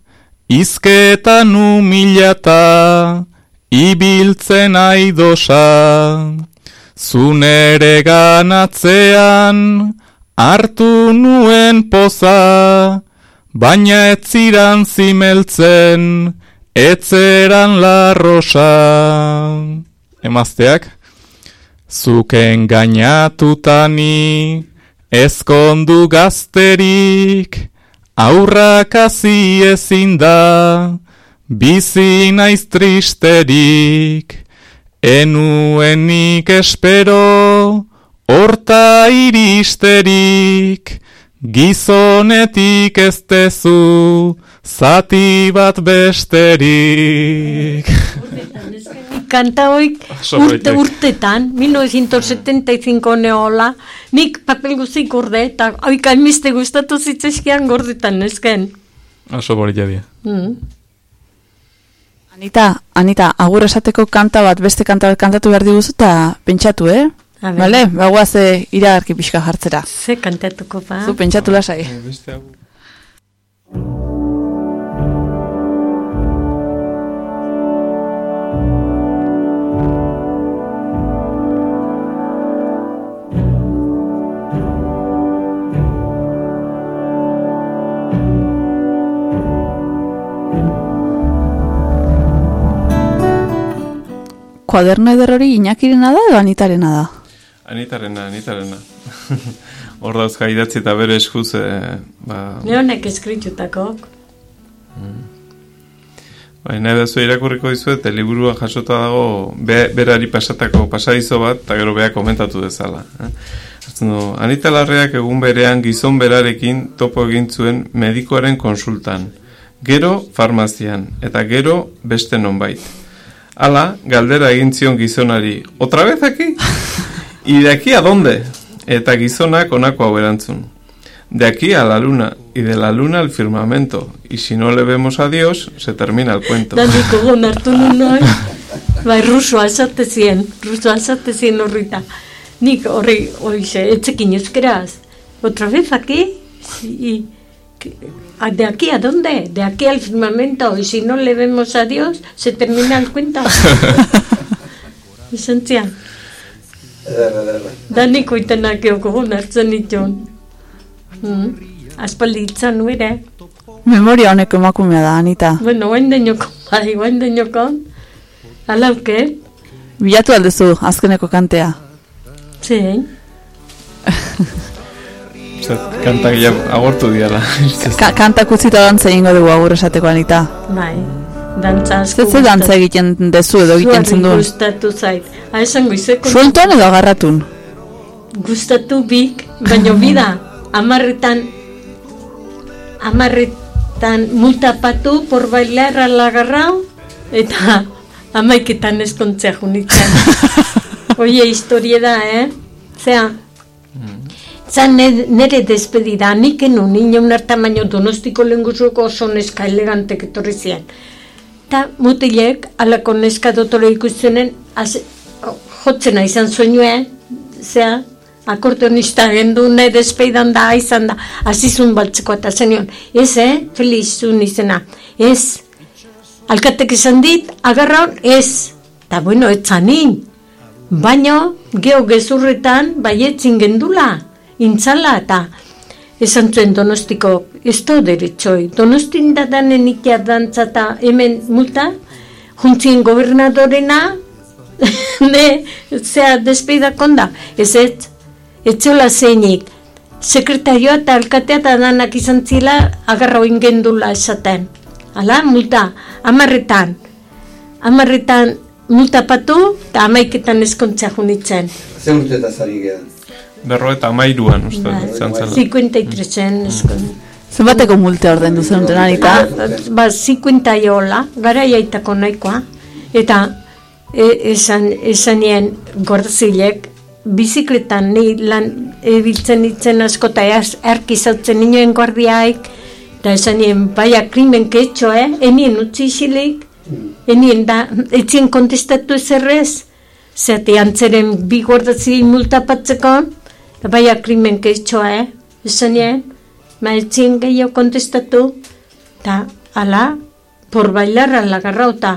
izketan humilata, ibiltzen aidosa. Zu nere ganatzean, hartu nuen poza, baina etziran zimeltzen, etzeran la rosa. Emazteak, zuken gainatutani, ezkondu gazterik, aurrak hazi ezin da, bizi naiz tristerik, enuenik espero, horta iristerik, gizonetik ez tezu, zati bat besterik. Kanta hoik urte urtetan, 1975 neola, nik papel guzik gorde, eta hoik almiste gustatu zitzeskian gordetan nesken. Oso politia dira. Mm. Anita, Anita, agur esateko kanta bat, beste kanta bat kantatu behar diguzu eta pentsatu, eh? A ber. Bale, bagoaz eh, iragarki pixka jartzera. Ze kantatuko ba? Zu pentsatu lasai. Kuaderno eder hori inakirena da edo anitarena da? Anitarena, anitarena. Hor dauzka idatzi eta bere eskuz, e, ba, Neonek eskritutako. bai, nahi da irakurriko dizuet, eta liburua jasota dago be, berari pasatako pasadizo bat, eta gero beha komentatu dezala. Eh? Du, Anita Larreak egun berean gizon berarekin topo egin zuen medikoaren konsultan. Gero farmazian, eta gero beste nonbait. Hala, galdera egin zion gizonari, otra vez aquí? ¿Y de aquí a dónde? Eta gizonak honako hau erantzun. De aquí a la luna, y de la luna al firmamento, y si no le vemos a Dios, se termina el cuento. Da nik egon hartu nun noi. Bai, rusoa esate zien, rusoa esate zien horrita. nik horri, oize, etzekin euskeraz. Otra vez aquí, y, de aquí a dónde? De aquí al firmamento, y si no le vemos a Dios, se termina el cuento. Ederra. danik oitenak egogon hartzen ditun. Mm. Aspaldi itzan nuere. Memoria honeko emakumea da, Anita. Bueno, guain denoko, bai, guain denoko. Alauke, Bilatu aldezu azkeneko kantea. zein. Zet, kantak ja agortu diala. Ka kantak utzita dantza egingo dugu agur esateko, Anita. Bai, dantza asko. Zer ze dantza egiten dezu edo egiten zendun? Gustatu zait. Ha, esango izeko. Sueltuan edo agarratun? Gustatu bik, baino bida, amarretan, amarretan multapatu por bailar alagarrau, eta amaiketan eskontzea junitzen. Oie, historia da, eh? Zea, Zan nere despedida, nik enu nina unar tamaino donostiko lenguzuko oso neska elegantek etorri zian. Ta mutilek, alako neska dotore ikustenen, az, jotzena izan soinue, zea, akordeonista gendu, ne despeidan da, izan da, azizun baltzeko eta zenion, ez, eh, felizun izena, ez, alkatek izan dit, agarraun, ez, eta bueno, etzanin, baino, geho gezurretan, baietzin gendula, intzala, eta esan zuen donostiko, ez da derechoi, donostin da danen ikia dantza eta hemen multa, juntzien gobernadorena, ne, zea despeidakon da, ez ez, etxola zeinik, sekretarioa eta alkatea eta danak izan zila agarra oin gendula esaten. Hala, multa, amarretan, amarretan multa patu eta amaiketan eskontzea junitzen. Ze urte eta zari geha. Berro eta amairuan, uste, izan zela. 53 eskon. Zenbateko multe orden duzen duten, Anita? Ba, ba 50 jola, gara jaitako nahikoa. Eta e, esan, esanien gordazilek, bizikletan ni lan ebiltzen itzen asko eta ez erki zautzen nioen guardiaik, eta esanien, baia krimen ketxo, eh? Enien utzi isilik, enien da, etzien kontestatu ezerrez, zate antzeren bi gordazi multapatzeko, eta baia krimen ketxo, eh? Esanien, ma etzien gehiago kontestatu, eta ala, por bailar alagarrao, eta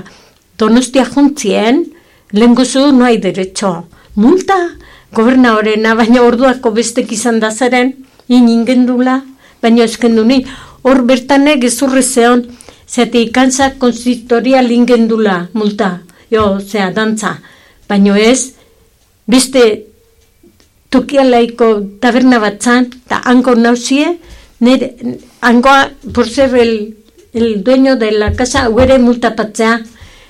donostia juntzien, lehen no hai derecho. Multa, gobernadorena, baina orduako bestek izan da zaren, iningendula, baina eskendu ni, hor bertane gezurre zeon, zeate ikansa konsistorial ingendula, multa, jo, zea, dantza, baina ez, beste tokialaiko taberna batzan, eta hango nauzie, nire, hangoa, por ser el, el dueño de la casa, huere multapatzea,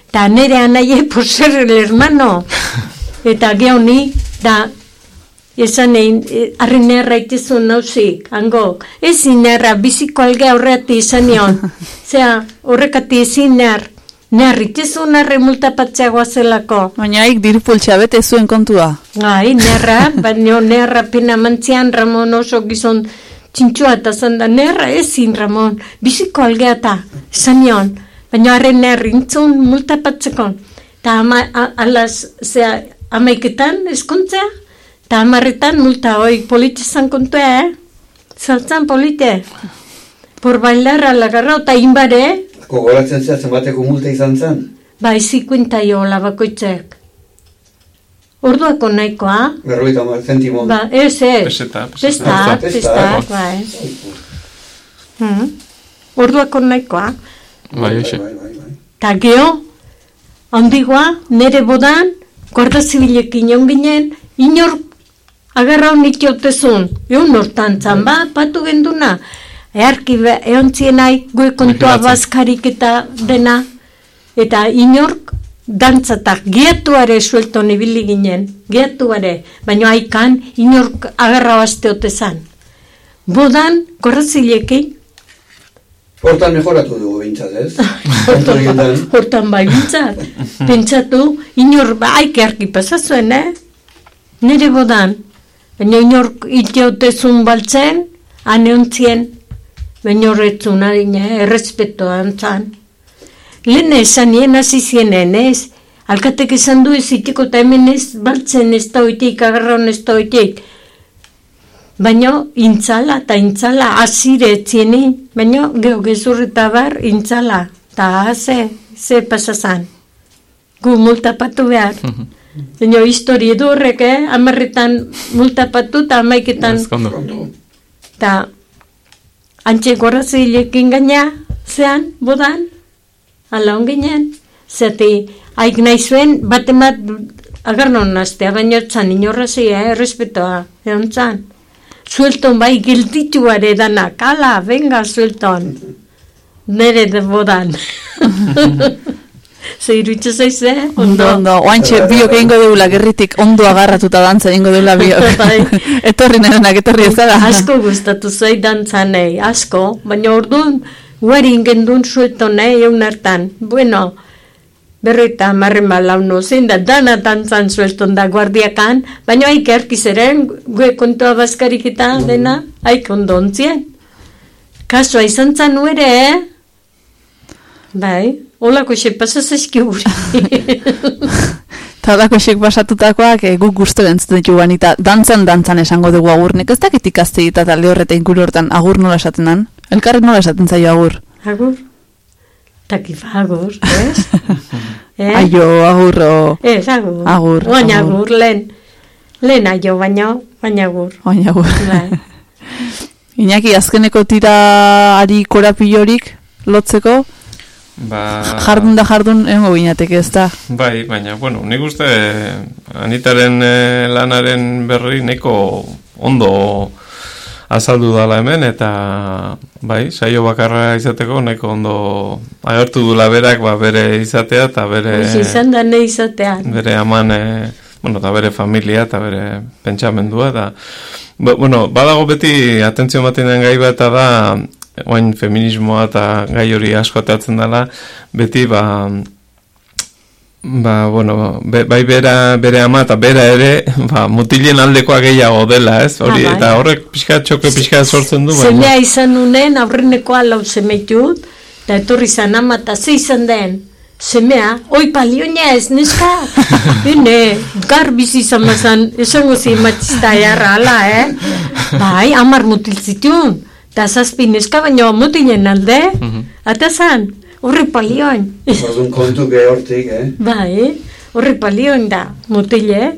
eta nire anaie, por ser el hermano, eta geoni, da, esan egin, eh, arri nerra itezu nauzik, hango, ez inerra, biziko alge aurreati izan nion, zera, horrekati ezin ner, ner itezu narre multapatzea guazelako, Baina haik diru pultxea bete zuen kontua. Ai, nerra, baina nerra pena mantzian Ramon oso gizon txintxua eta zanda, nerra ezin Ramon, biziko algea eta, esan nion, baina harren nerrintzun multapatzeko. Eta ama, a, alaz, zea, amaiketan eskontzea, eta amarretan multa, oi, polite zan kontua, eh? Zaltzan polite. Por bailar alagarra, eta inbare, Gogoratzen zea zenbateko multe izan zen? bai, 50 jola bakoitzek. Orduako nahikoa, Berroita mar zentimo. Ba, ez, ez. Peseta, peseta. Pestak, Pestak. pestak, bai. Hmm. Orduako nahikoa. Bai, hoxe. Bai, bai, bai. Ta geho, handigoa, nere bodan, guarda zibilekin egon ginen, inor agarra honik jautezun. Egon hortan zan, ba, patu genduna. Earki be- egon zienai, gue kontua bazkarik eta dena. Eta inork, dantzatak, geatuare suelton ibili ginen, geatuare, baina haikan, inork agarra bazte otezan. Bodan, gorrazilekin, Hortan mejoratu dugu bintzat, ez? Hortan, Hortan hortan bai bintzat. Pentsatu, inor baik arki pasazuen, eh? Nere bodan. Baina inor iteotezun baltzen, aneontzien, baina horretzun harina, errespeto antzan. Lehen esan nien hasi zienen, ez? Alkatek esan du ez eta hemen ez baltzen ez da oitik, agarron ez da oitik. Baina intzala eta intzala azire etzieni, baina geho gezurreta bar intzala. Ta ze, ze pasazan. Gu multapatu behar. Baina histori edu horrek, eh? Amarretan multapatu eta amaiketan eta antxe gorazilekin gaina, zean, bodan, ala onginen, zati, haik nahi zuen, bat agarnon naztea, baina txan inorrazia, eh, respetoa, egon txan. Suelton bai giltituare danak, ala, venga, suelton. Nere de bodan. Ze irutxe zaize, eh? Ondo, ondo, oantxe biok egingo deula gerritik ondo agarratuta dantza egingo deula biok. Bai. etorri nahenak, etorri ez da. asko gustatu zai dantzanei, asko, baina orduan guari ingendun suetonei egun hartan. Bueno, berreta marre malauno zein da dana dantzan suelton da guardiakan, baina haik erkizeren, gue kontua baskarik eta dena, haik ondo ontzien. Kasua izan zan nuere, eh? Bai, holako xe pasazaski guri. Tadako xek pasatutakoak e, guk gustu entzuten ditugu eta dantzan dantzan esango dugu agurnik. Ez dakit ikaste eta talde horreta inguru hortan agur nola esaten dan? Elkarri nola esaten zaio agur? Agur? Takifa agur, ez? eh? Aio, agur, o... Ez, agur. Agur, Baina agur. agur, lehen. Lehen aio, baina, baina agur. Baina agur. Bai. Iñaki, azkeneko tirari korapilorik lotzeko, Ba, jardun da jardun egongo ginateke ez da. Bai, baina, bueno, nik uste eh, Anitaren eh, lanaren berri neko ondo azaldu dala hemen, eta bai, saio bakarra izateko neko ondo agertu dula berak, ba, bere izatea, eta bere, Hoxe izan da ne izatean. bere aman, eh, bueno, eta bere familia, eta bere pentsamendua, eta, ba, bueno, badago beti atentzio ematen den gai bat, eta da, oain feminismoa eta gai hori asko atatzen dela, beti, ba, Ba, bueno, be, bai bera, bere ama eta bera ere, ba, mutilen aldekoa gehiago dela, ez? Hori, Ah, bai. eta horrek pixka txoke pixka sortzen du, Zemea baina... izan nunen, aurrenekoa lau zemetut, eta etorri zan ama, eta ze izan den? Semea, oi palionia ez, neska? Hene, gar bizi izan mazan, esango zi matxista jarra, ala, eh? Bai, amar mutil zitun, eta zazpi neska, baina mutilen alde, eta zan, horre palioin. Orduan kontu gehortik, eh? Bai, horre palioin da, mutile,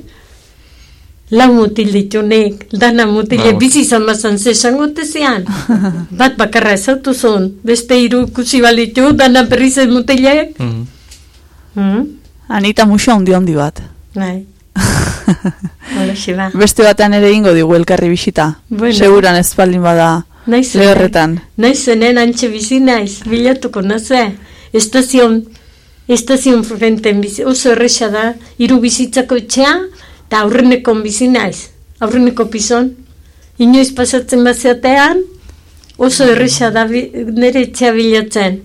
lau mutil ditunek, dana mutile, bizi izan mazan zesango tezian. Bat bakarra ezautu zuen, beste hiru ikusi balitu, dana berriz ez mutilek. Mhm. Hmm? Anita muxo handi handi bat. Bai. Beste batean ere ingo digu elkarri bisita. Bueno. Seguran ez baldin bada Naiz lehorretan. Naiz zenen antxe bizi naiz, bilatuko naze. Estazion, estazion frenten bizi, oso erresa da, hiru bizitzako etxea, eta aurreneko bizi naiz, aurreneko pizon. Inoiz pasatzen bazeatean, oso erresa da bi, nire etxea bilatzen.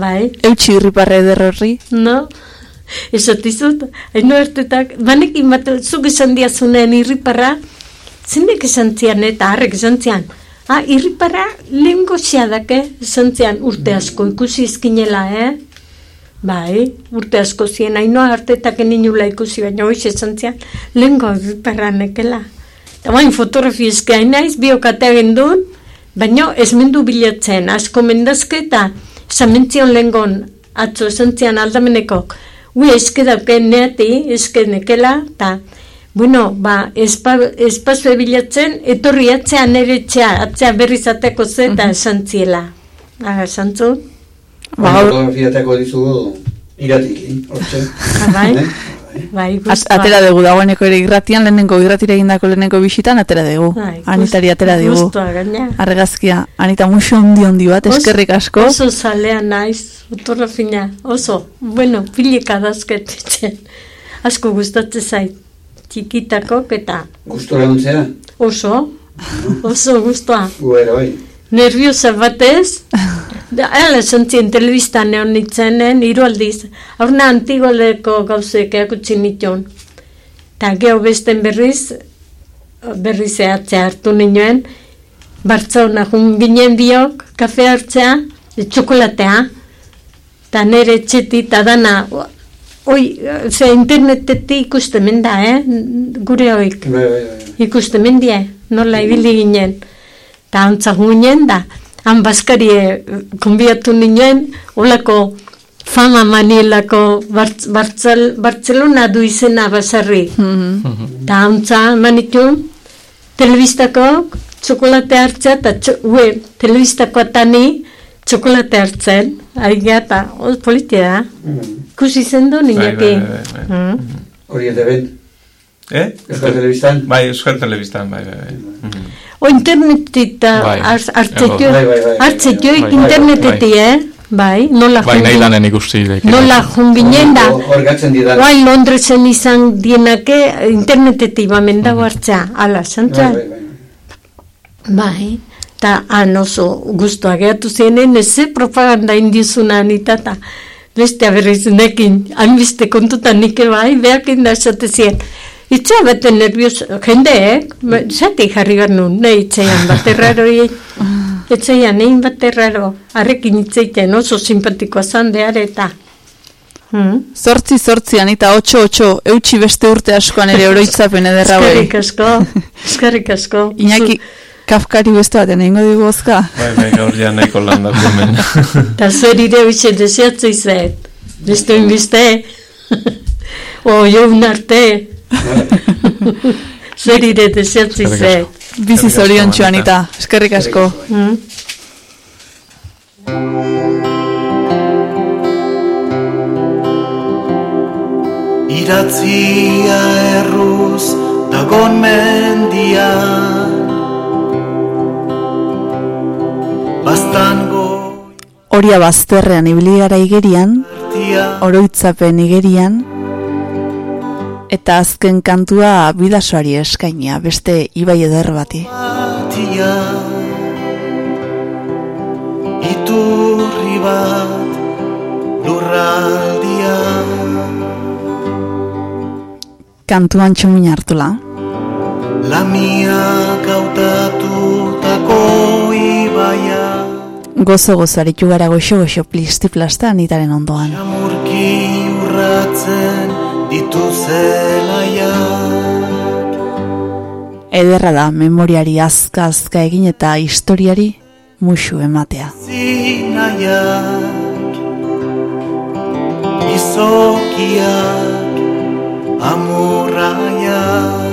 Bai, Eutxi irriparre eder horri. no? Esatizut, haino hartetak, banekin bat, zuk esan diazunen irriparra, zinek esan zian eta harrek esan zian. Ah, irriparra lehen goziadake, esan zian urte asko ikusi izkinela, eh? Bai, urte asko zien, haino hartetak eninula ikusi, baina hoiz zian, lehen irriparra nekela. Eta bain fotografia eske hainaiz, biokatea gendun, baina ez mendu bilatzen, asko mendazke eta samentzion lengon atzo esan zian aldameneko, ui eske dauken neati, eske nekela, eta, bueno, ba, espa, espazue bilatzen, etorri atzea nere etxea, atzea berriz ateko ze, eta esan ziela. Ah, esan zu? Ba, gaur- Fotografiatako dizugu iratiki, hortxe. Ah, bai? Bai, atera dugu dagoeneko ere irratian, lehenengo irratira egindako lehenengo bisitan, atera dugu. Bai, Anitari atera dugu. Arregazkia, Anita muxo handi handi bat, Oso- eskerrik asko. Oso zalea naiz, fotografina, oso. Bueno, pilika dazketetzen. Asko gustatzen zait. Txikitakok eta Gustora ontzea, oso, oso gustoa. gu ere bai. Nerviosa batez, da, ala zontzien telebistan neon nitzenen, hiru aldiz. Aurna antigoleko gauzek eakutsi nituen. Ta geho besten berriz, berriz ehatzea hartu ninoen, Bartzauna jun ginen biok, kafe hartzea, txokolatea, eta nire etxetik, eta dana, oi, ze internetetik ikusten menda, eh? Gure oik. Bai, bai, bai. ikusten mendie, nola ibili ginen. Ta antzak ginen da, han baskarie konbiatu ninen, olako fama manilako Bartz, Bartzel, Bartzelona du izena basarri. Ta antza manitun, telebistako txokolate hartzea, eta txo, ue, telebistako atani txokolate hartzen, ari geha, eta oz politia da. Ikusi zen du Bai, ninaki. bai, bai, bai. Mm. Hori eta ben, Eh? Euskal Telebistan. Bai, Euskal Telebistan, bai, bai, bai. O internetit Bai. hartzetio, Bai, bai, bai, bai, hartzetio bai, bai, interneteti, eh? Bai, nola Bai, nahi lanen ikusi daike. nola jun ginen da. Hor gatzen didan. Guai Londresen izan dienake internetetik bamen dago hartzea, ala, Bai, zantzua? bai, bai. Bai, eta han oso guztua gehatu zienen, ez propaganda indizuna anitata. Beste aberriz nekin, hainbeste kontutan nike bai, behakin da esate zien. Itzea bete nervios, jendeek, ba, zati jarri behar nun, ne itzean bat erraroi, itzean nein bat erraro, arrekin itzeiten oso simpatikoa zandear eta. Hmm? Zortzi zortzi anita, otxo otxo, eutxi beste urte askoan ere oroitzapen ederra hori. Eskerrik asko, eskerrik asko. Iñaki, kafkari beste baten egingo dugu bozka. Bai, bai, gaur ja nahiko landatu hemen. Eta zer ire hoxe deseatzu izet. Beste inbiste. o joun arte. zer ire Eskerrik izet. Bizi zorion txu, Anita. Anita. Eskerrik asko. Mm? Iratzia erruz dagon mendian Horia bazterrean ibili gara igerian, oroitzapen igerian, eta azken kantua bidasoari eskainia, beste ibai eder bati. Iturri bat lurraldia Kantuan txumin hartula. Lamia gautatutako Gozo gozo aritu gara goxo goxo plisti plasta anitaren ondoan. Jamurki urratzen ditu zelaiak Ederra da memoriari azka azka egin eta historiari musu ematea. zinaiak Izokiak amurraiak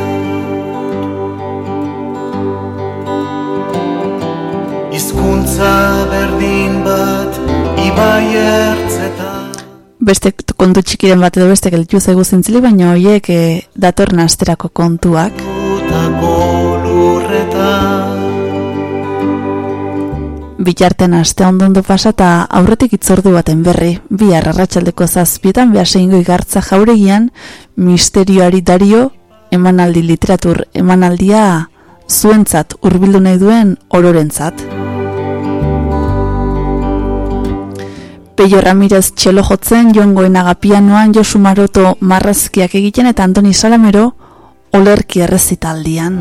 Hizkuntza berdin bat ibai ertzetan Beste kontu txikiren bat edo beste gelditu zaigu zintzili, baina horiek e, datorren asterako kontuak. Bitartean aste ondondo pasa eta aurretik itzordu baten berri, bihar arratsaldeko zazpietan behaseingo igartza jauregian, misterioari dario, emanaldi literatur emanaldia zuentzat hurbildu nahi duen ororentzat. Peio Ramirez txelo jotzen, Jon Goenaga pianoan, Josu Maroto marrazkiak egiten eta Antoni Salamero olerki errezitaldian.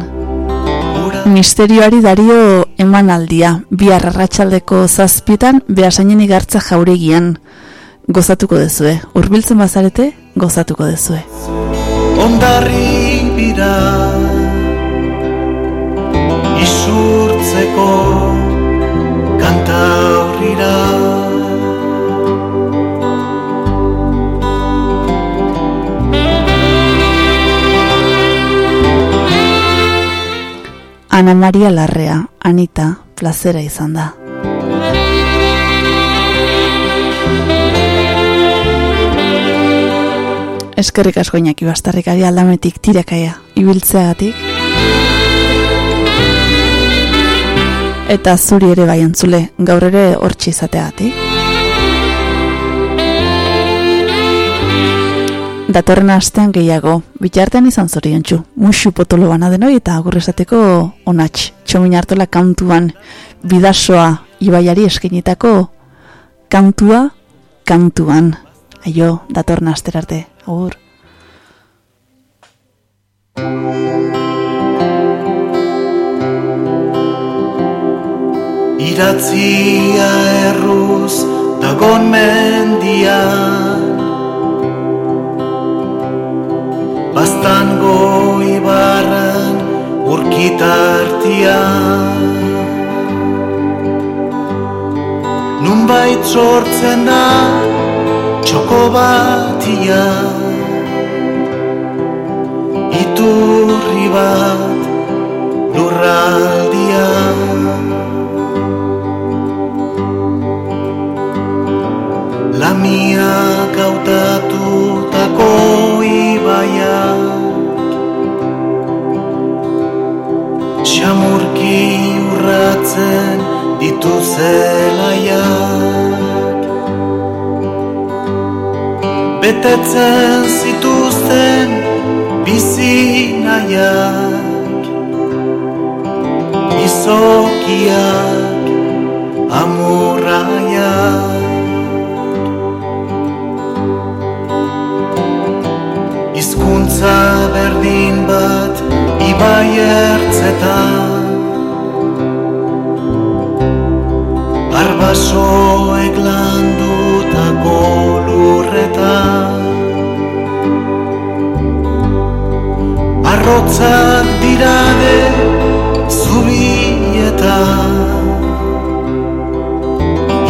Misterioari dario emanaldia, bihar arratsaldeko zazpietan behasainen igartza jauregian. Gozatuko dezue, hurbiltzen bazarete, gozatuko dezue. ondarri bira Ana Maria Larrea, Anita, plazera izan da. Eskerrik asko inaki bastarrikari aldametik tirakaia ibiltzeagatik. Eta zuri ere bai entzule, gaur ere hortxe izateagatik. Datorren astean gehiago, bitartean izan zorion txu. Musu potolo bana denoi eta agurrezateko onatx. Txomin hartola kantuan bidasoa ibaiari eskenitako kantua kantuan. Aio, datorren asterarte. Agur. iratzia erruz dagon mendian Baztan goi barran urkitartia Nun bait sortzen da txoko batia Iturri bat lurraldia Betetzen zituzten bizi nahiak. Izokiak amurraiak. Hizkuntza berdin bat ibai ertzetan. Arbasoek landutako lurretan Arrotzak dirade zubietan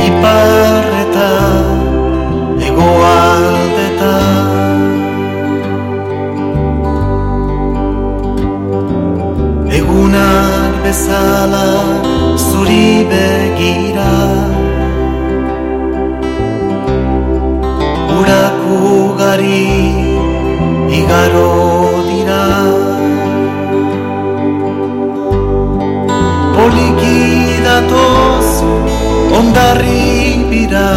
Iparreta egoaldetan Egunak bezala zuri begira ugari igaro dira Poliki datoz ondarri bira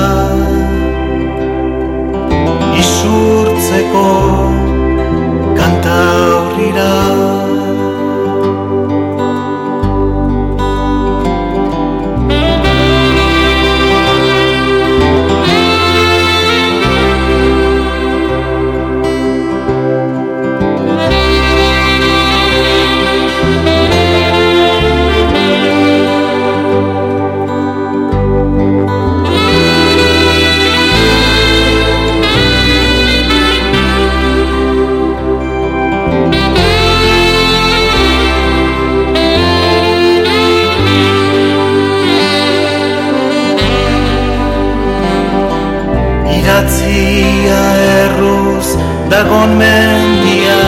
dagon mendia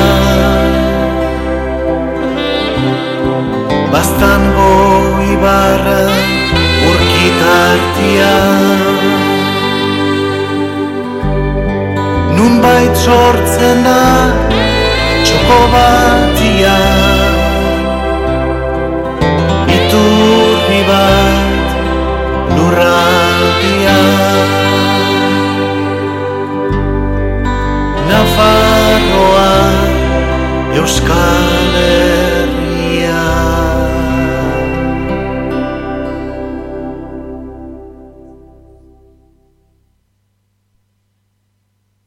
Bastan goi barra urkitartia Nunbait sortzen da txoko batia Iturri bat Nafarroa Euskal Herria